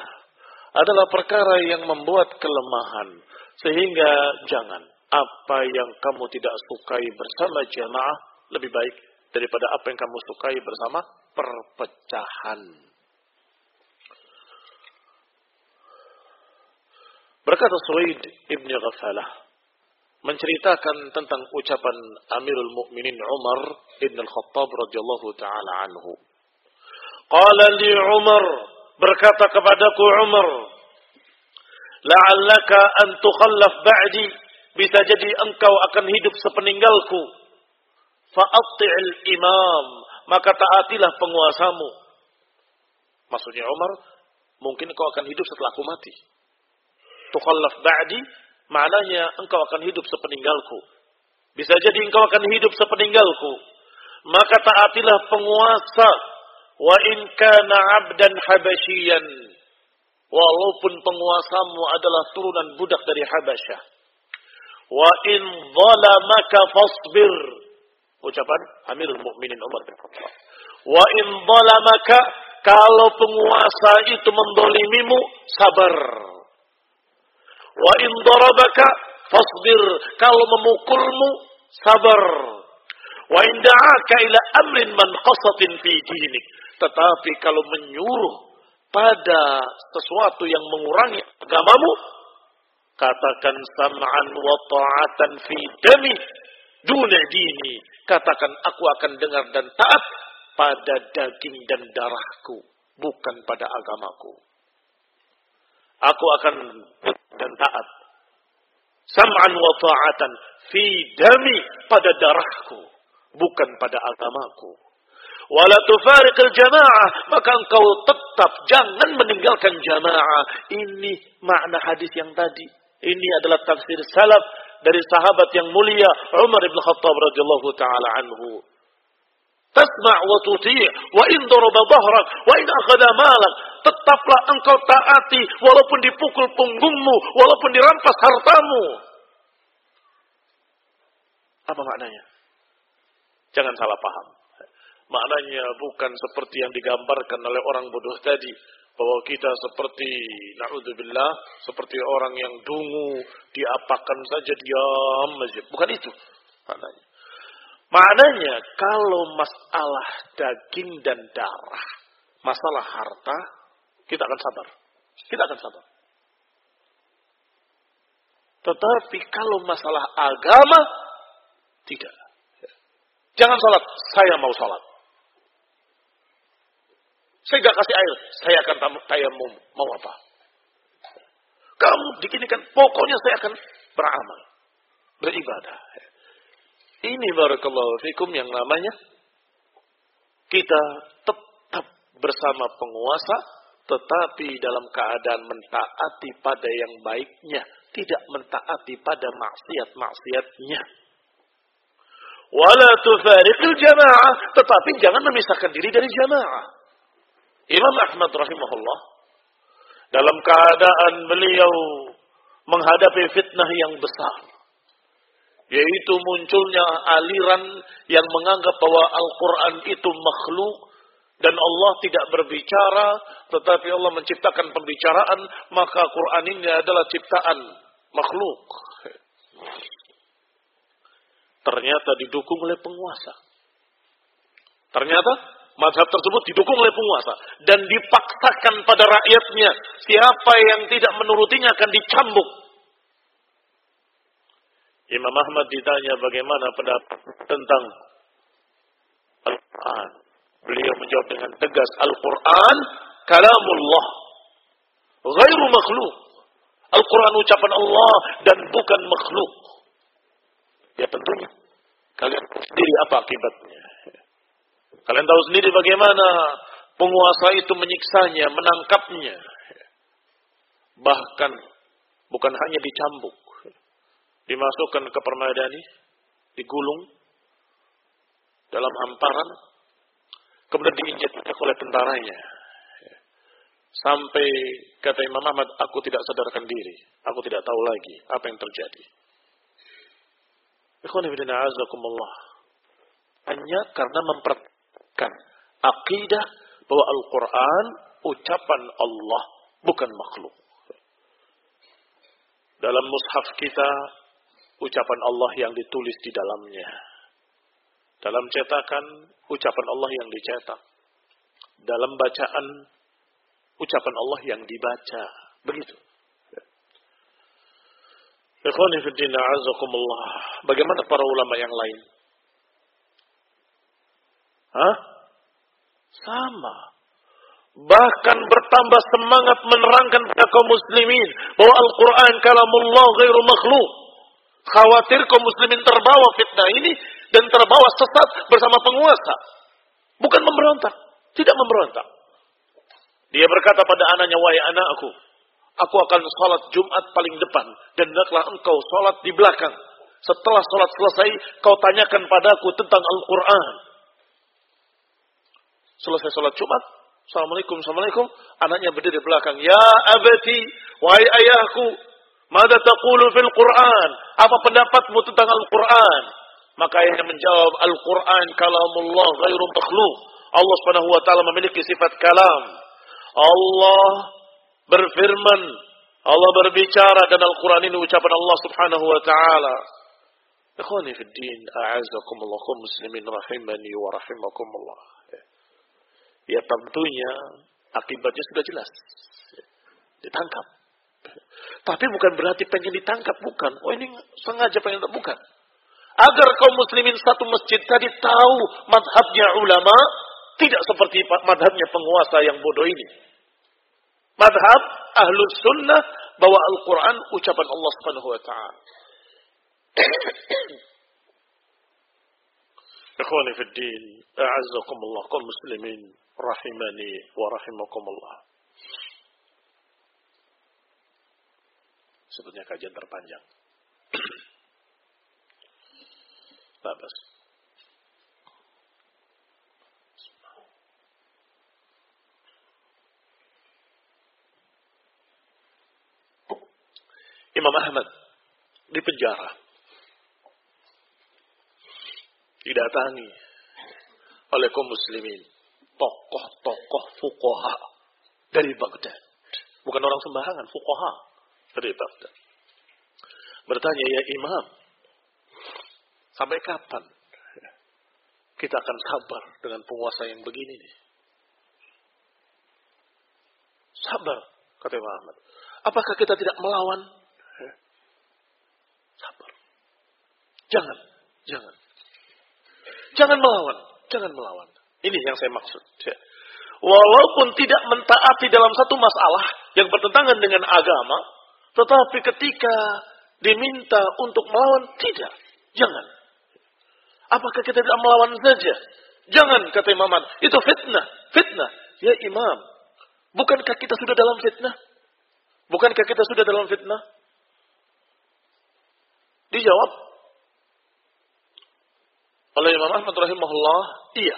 adalah perkara yang membuat kelemahan. Sehingga jangan apa yang kamu tidak sukai bersama jamaah lebih baik daripada apa yang kamu sukai bersama perpecahan. Berkata Suwaid ibn Ghafalah, menceritakan tentang ucapan Amirul Mukminin Umar bin Al-Khattab radhiyallahu taala anhu. Qala li Umar berkata kepadaku Umar, "La'allaka an tukhallaf ba'di." Bisa jadi engkau akan hidup sepeninggalku. Fa'atti'il imam, maka taatilah penguasamu. Maksudnya Umar, mungkin engkau akan hidup setelah aku mati. Tukhallaf ba'di, maknanya engkau akan hidup sepeninggalku. Bisa jadi engkau akan hidup sepeninggalku. Maka taatilah penguasa. Wa in kana abdan habasyian. Walaupun penguasamu adalah turunan budak dari Habasyah. Wa in zalamaka fasbir. Ucapan Amirul Mukminin Umar bin Khattab. Wa in zalamaka kalau penguasa itu mendolimimu, sabar. Wa in darabaka fasbir. Kalau memukulmu, sabar. Wa in da'aka ila amrin manqasatin fi dinik. Tetapi kalau menyuruh pada sesuatu yang mengurangi agamamu, katakan sam'an wa ta'atan fi dami duna dini. Katakan aku akan dengar dan taat pada daging dan darahku, bukan pada agamaku. Aku akan dan taat. Sam'an wa ta'atan fi dami pada darahku, bukan pada agamaku. Wala tufariqil jamaah, maka engkau tetap jangan meninggalkan jamaah. Ini makna hadis yang tadi. Ini adalah tafsir salaf dari sahabat yang mulia Umar bin Khattab radhiyallahu taala anhu. Tasma' wa tuti' wa in daraba dhahrak wa in akhadha malak. Tetaplah engkau taati walaupun dipukul punggungmu, walaupun dirampas hartamu. Apa maknanya? Jangan salah paham. Maknanya bukan seperti yang digambarkan oleh orang bodoh tadi bahwa kita seperti naudzubillah seperti orang yang dungu diapakan saja diam aja bukan itu maknanya. Maknanya kalau masalah daging dan darah masalah harta kita akan sabar. Kita akan sabar. Tetapi kalau masalah agama tidak. Jangan salat saya mau salat saya gak kasih air, saya akan tayamum. Mau apa? Kamu dikinikan, pokoknya saya akan beramal. Beribadah. Ini barakallahu fikum yang namanya kita tetap bersama penguasa tetapi dalam keadaan mentaati pada yang baiknya, tidak mentaati pada maksiat-maksiatnya. Wala tufariqil jamaah, tetapi jangan memisahkan diri dari jamaah. Imam Ahmad rahimahullah dalam keadaan beliau menghadapi fitnah yang besar yaitu munculnya aliran yang menganggap bahwa Al-Quran itu makhluk dan Allah tidak berbicara tetapi Allah menciptakan pembicaraan maka Quran ini adalah ciptaan makhluk. Ternyata didukung oleh penguasa. Ternyata Mazhab tersebut didukung oleh penguasa dan dipaksakan pada rakyatnya. Siapa yang tidak menurutinya akan dicambuk. Imam Ahmad ditanya bagaimana pendapat tentang Al-Quran. Beliau menjawab dengan tegas, Al-Quran kalamullah. Ghairu makhluk. Al-Quran ucapan Allah dan bukan makhluk. Ya tentunya. Kalian sendiri apa akibatnya. Kalian tahu sendiri bagaimana penguasa itu menyiksanya, menangkapnya. Bahkan bukan hanya dicambuk, dimasukkan ke permadani, digulung dalam hamparan, kemudian diinjak oleh tentaranya. Sampai kata Imam Ahmad, aku tidak sadarkan diri. Aku tidak tahu lagi apa yang terjadi. Hanya karena memper menetapkan akidah bahwa Al-Quran ucapan Allah bukan makhluk. Dalam mushaf kita ucapan Allah yang ditulis di dalamnya. Dalam cetakan ucapan Allah yang dicetak. Dalam bacaan ucapan Allah yang dibaca. Begitu. Bagaimana para ulama yang lain? Hah? Sama. Bahkan bertambah semangat menerangkan pada kaum muslimin bahwa Al-Quran kalamullah ghairu makhluk. Khawatir kaum muslimin terbawa fitnah ini dan terbawa sesat bersama penguasa. Bukan memberontak. Tidak memberontak. Dia berkata pada anaknya, wahai anakku, aku akan sholat Jumat paling depan. Dan hendaklah engkau sholat di belakang. Setelah sholat selesai, kau tanyakan padaku tentang Al-Quran. Selesai sholat Jumat, Assalamualaikum, Assalamualaikum. Anaknya berdiri di belakang. Ya abati, wahai ayahku, Mada taqulu fil Quran? Apa pendapatmu tentang Al-Quran? Maka ayahnya menjawab, Al-Quran kalamullah ghairu makhluk. Allah subhanahu wa ta'ala memiliki sifat kalam. Allah berfirman, Allah berbicara dan Al-Quran ini ucapan Allah subhanahu wa ta'ala. Ikhwani fi din, a'azakumullah, muslimin rahimani wa rahimakumullah. Ya tentunya akibatnya sudah jelas. Ditangkap. Tapi bukan berarti pengen ditangkap, bukan. Oh ini sengaja pengen bukan. Agar kaum muslimin satu masjid tadi tahu madhabnya ulama, tidak seperti madhabnya penguasa yang bodoh ini. Madhab ahlus sunnah bahwa Al-Quran ucapan Allah subhanahu wa ta'ala. Ikhwani fi din, a'azzakumullah, kaum muslimin, rahimani wa rahimakumullah. Sebetulnya kajian terpanjang. Babas. Imam Ahmad di penjara. Didatangi oleh kaum muslimin. Tokoh-tokoh fukoha dari Baghdad. Bukan orang sembarangan, fukoha dari Baghdad. Bertanya, ya imam, sampai kapan kita akan sabar dengan penguasa yang begini nih? Sabar, kata Imam Ahmad. Apakah kita tidak melawan Sabar. Jangan, jangan. Jangan melawan, jangan melawan. Ini yang saya maksud. Ya. Walaupun tidak mentaati dalam satu masalah yang bertentangan dengan agama, tetapi ketika diminta untuk melawan, tidak. Jangan. Apakah kita tidak melawan saja? Jangan, kata Imam Itu fitnah. Fitnah. Ya imam, bukankah kita sudah dalam fitnah? Bukankah kita sudah dalam fitnah? Dijawab oleh Imam Ahmad rahimahullah, iya.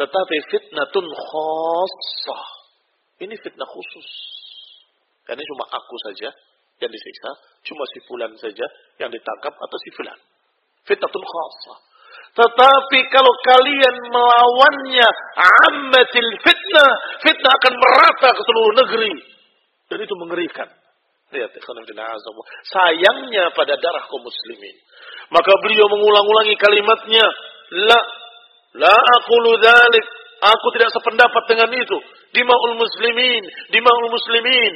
Tetapi fitnatun khossah. Ini fitnah khusus. Karena cuma aku saja yang disiksa, cuma si fulan saja yang ditangkap atau si fulan. Fitnatun khossah. Tetapi kalau kalian melawannya ammatil fitnah, fitnah akan merata ke seluruh negeri. Dan itu mengerikan. Lihat, sayangnya pada darah kaum muslimin. Maka beliau mengulang-ulangi kalimatnya, la la aqulu dzalik. Aku tidak sependapat dengan itu. Dimaul muslimin, dimaul muslimin.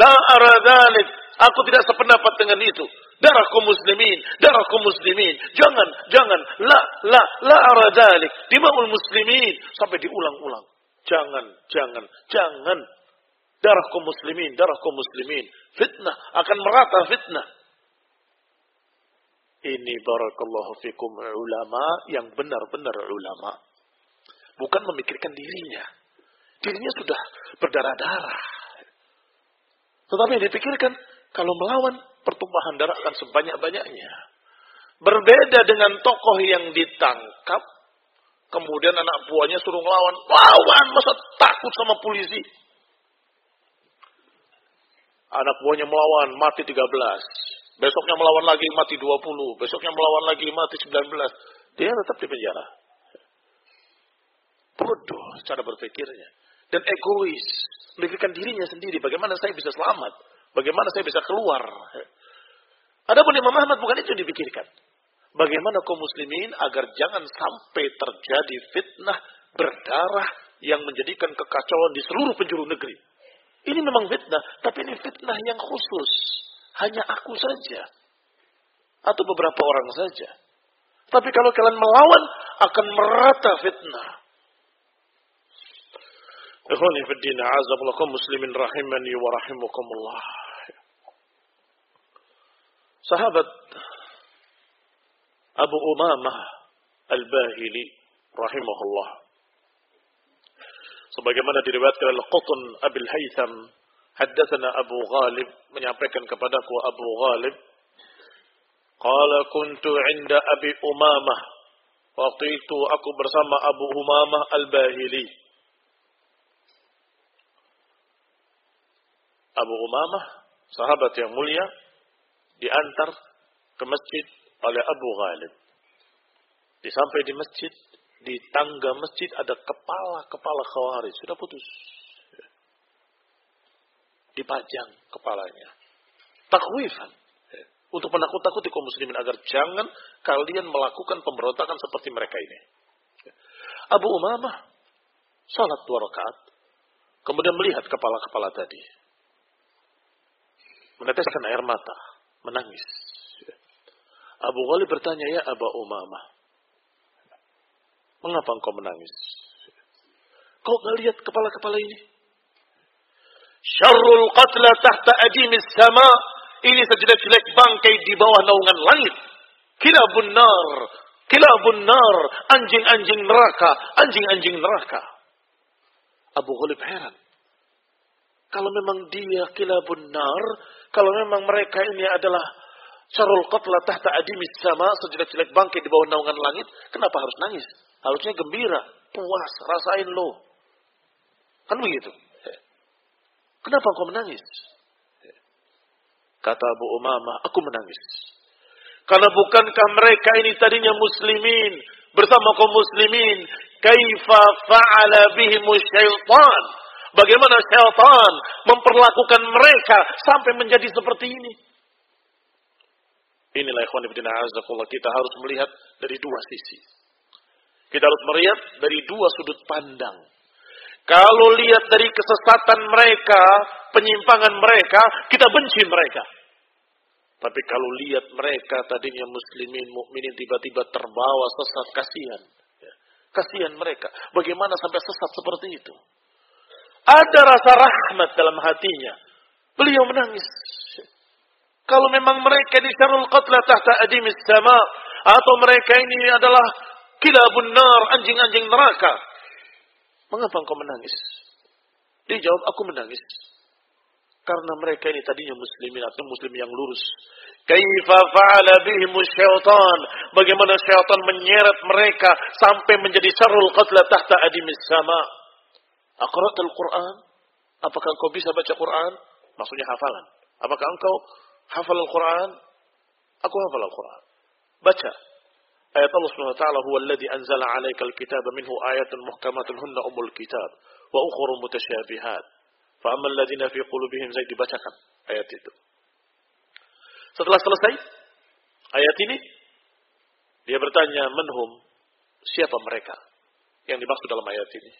La ara dzalik. Aku tidak sependapat dengan itu. Darah kaum muslimin, darah kaum muslimin. Jangan, jangan. La, la, la ara dzalik. Dimaul muslimin sampai diulang-ulang. Jangan, jangan, jangan darah kaum muslimin, darah kaum muslimin. Fitnah akan merata fitnah. Ini barakallahu fikum ulama yang benar-benar ulama. Bukan memikirkan dirinya. Dirinya sudah berdarah-darah. Tetapi dipikirkan, kalau melawan, pertumpahan darah akan sebanyak-banyaknya. Berbeda dengan tokoh yang ditangkap, kemudian anak buahnya suruh melawan. Lawan, masa takut sama polisi? Anak buahnya melawan, mati 13. Besoknya melawan lagi, mati 20. Besoknya melawan lagi, mati 19. Dia tetap di penjara. Bodoh cara berpikirnya. Dan egois. Memikirkan dirinya sendiri. Bagaimana saya bisa selamat. Bagaimana saya bisa keluar. Adapun Imam Ahmad bukan itu yang dipikirkan. Bagaimana kaum muslimin agar jangan sampai terjadi fitnah berdarah yang menjadikan kekacauan di seluruh penjuru negeri. Ini memang fitnah, tapi ini fitnah yang khusus. Hanya aku saja. atau beberapa orang saja. Tapi kalau kalian melawan akan merata fitnah. Ikhwani fi din azaballakum muslimin rahimani wa rahimakumullah. Sahabat Abu Umamah Al-Bahili rahimahullah. Sebagaimana diriwayatkan oleh Qutun Abil Haytham, haddatsana Abu Ghalib menyampaikan kepadaku Abu Ghalib Qala kuntu inda Abi Umamah. Waktu itu aku bersama Abu Umamah Al-Bahili. Abu Umamah, sahabat yang mulia, diantar ke masjid oleh Abu Ghalib. Disampai di masjid, di tangga masjid ada kepala-kepala khawarij. Sudah putus. Dipajang kepalanya. Takwifan untuk menakut-nakuti kaum muslimin agar jangan kalian melakukan pemberontakan seperti mereka ini. Abu Umamah salat dua rakaat, kemudian melihat kepala-kepala tadi. Meneteskan air mata, menangis. Abu Ghalib bertanya, ya Abu Umamah, mengapa engkau menangis? Kau nggak lihat kepala-kepala ini? Syarrul qatla tahta adimis sama ini sejelek-jelek bangkai di bawah naungan langit. Kilabun nar. Kilabun nar. Anjing-anjing neraka. Anjing-anjing neraka. Abu Ghalib heran. Kalau memang dia kilabun nar. Kalau memang mereka ini adalah Syarul qatla tahta adimis sama. Sejelek-jelek bangkai di bawah naungan langit. Kenapa harus nangis? Harusnya gembira. Puas. Rasain lo. Kan begitu. Kenapa kau menangis? Kata Abu Umamah, aku menangis. Karena bukankah mereka ini tadinya muslimin. Bersama kaum muslimin. Kaifa fa'ala bihimu syaitan. Bagaimana syaitan memperlakukan mereka sampai menjadi seperti ini. Inilah ikhwan ibn azakullah. Kita harus melihat dari dua sisi. Kita harus melihat dari dua sudut pandang. Kalau lihat dari kesesatan mereka, penyimpangan mereka, kita benci mereka. Tapi kalau lihat mereka tadinya muslimin, mukminin tiba-tiba terbawa sesat, kasihan. Ya. Kasihan mereka. Bagaimana sampai sesat seperti itu? Ada rasa rahmat dalam hatinya. Beliau menangis. Kalau memang mereka di syarul qatla tahta adimis sama. Atau mereka ini adalah kilabun nar, anjing-anjing neraka. Mengapa engkau menangis? Dia jawab, aku menangis. Karena mereka ini tadinya muslimin atau muslim yang lurus. Kaifa fa'ala bihimu syaitan. Bagaimana syaitan menyeret mereka sampai menjadi syarul qatla tahta adimis sama. Aqrat al-Quran. Apakah engkau bisa baca Quran? Maksudnya hafalan. Apakah engkau hafal Al-Quran? Aku hafal Al-Quran. Baca. Ayat Allah Subhanahu wa taala huwa alladhi anzala 'alaikal kitaba minhu ayatun muhkamatun hunna umul kitab wa ukhra mutasyabihat. Fa'amal ladina fi qulubihim zaid dibacakan ayat itu. Setelah selesai ayat ini, dia bertanya, menhum, siapa mereka yang dimaksud dalam ayat ini?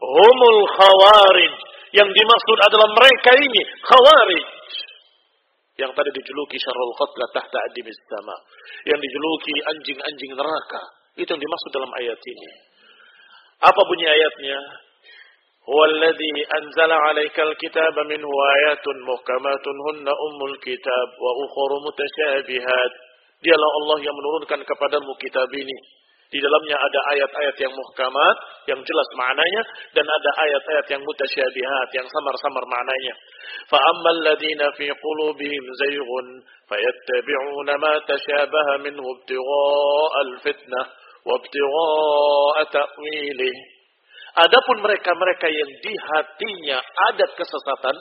Humul khawarij. Yang dimaksud adalah mereka ini, khawarij Yang tadi dijuluki syarul qatla tahta adimis sama. Yang dijuluki anjing-anjing neraka. Itu yang dimaksud dalam ayat ini. Apa bunyi ayatnya? هو الذي أنزل عليك الكتاب منه آيات محكمات هن أم الكتاب وأخر متشابهات Dialah Allah yang menurunkan kepadamu kitab ini. Di dalamnya ada ayat-ayat yang muhkamat, yang jelas maknanya, dan ada ayat-ayat yang mutasyabihat, yang samar-samar maknanya. فَأَمَّا الَّذِينَ فِي قُلُوبِهِمْ زَيْغٌ فَيَتَّبِعُونَ مَا تَشَابَهَ مِنْهُ ابْتِغَاءَ الْفِتْنَةِ وَابْتِغَاءَ تَأْوِيلِهِ Adapun mereka-mereka yang di hatinya ada kesesatan,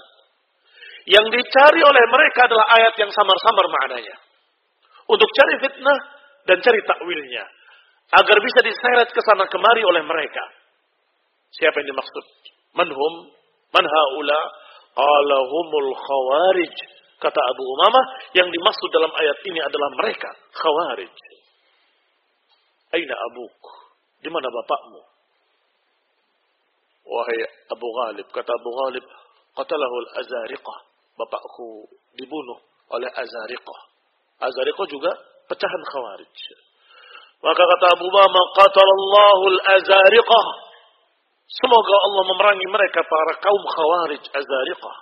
yang dicari oleh mereka adalah ayat yang samar-samar maknanya. Untuk cari fitnah dan cari takwilnya. Agar bisa diseret ke sana kemari oleh mereka. Siapa yang dimaksud? Manhum, manhaula, alahumul khawarij. Kata Abu Umamah, yang dimaksud dalam ayat ini adalah mereka, khawarij. Aina abuk? Di mana bapakmu? Wahai Abu Ghalib, kata Abu Ghalib, qatalahu al-azariqah. Bapakku dibunuh oleh azariqah. Azariqah juga pecahan khawarij. Maka kata Abu Bama, qatalallahu al-azariqah. Semoga Allah memerangi mereka para kaum khawarij azariqah.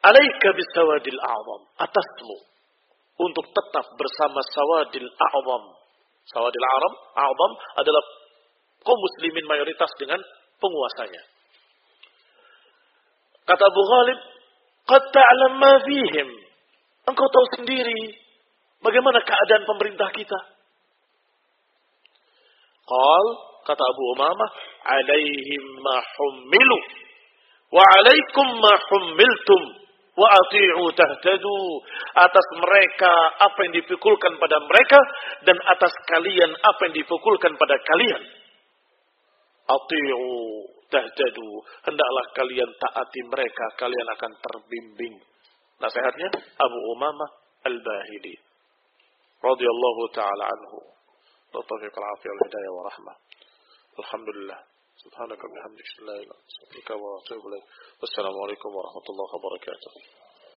Alaika bisawadil a'zam. Atasmu. Untuk tetap bersama sawadil a'zam. Sawadil a'zam, a'zam adalah kaum muslimin mayoritas dengan penguasanya. Kata Abu Ghalib, Qad ta'lam ma fihim. Engkau tahu sendiri bagaimana keadaan pemerintah kita. Qal, kata Abu Umamah, alaihim ma hummilu wa alaikum ma hummiltum wa ati'u tahtadu. Atas mereka apa yang dipikulkan pada mereka dan atas kalian apa yang dipikulkan pada kalian. Ati'u tahtadu hendaklah kalian taati mereka kalian akan terbimbing. Nasihatnya Abu Umamah Al-Bahili رضي الله تعالى عنه. لطفق العافية والهداية ورحمة الحمد لله. سبحانك وبحمدك لا إله إلا أنت أستغفرك وأتوب إليك. والسلام عليكم ورحمة الله وبركاته.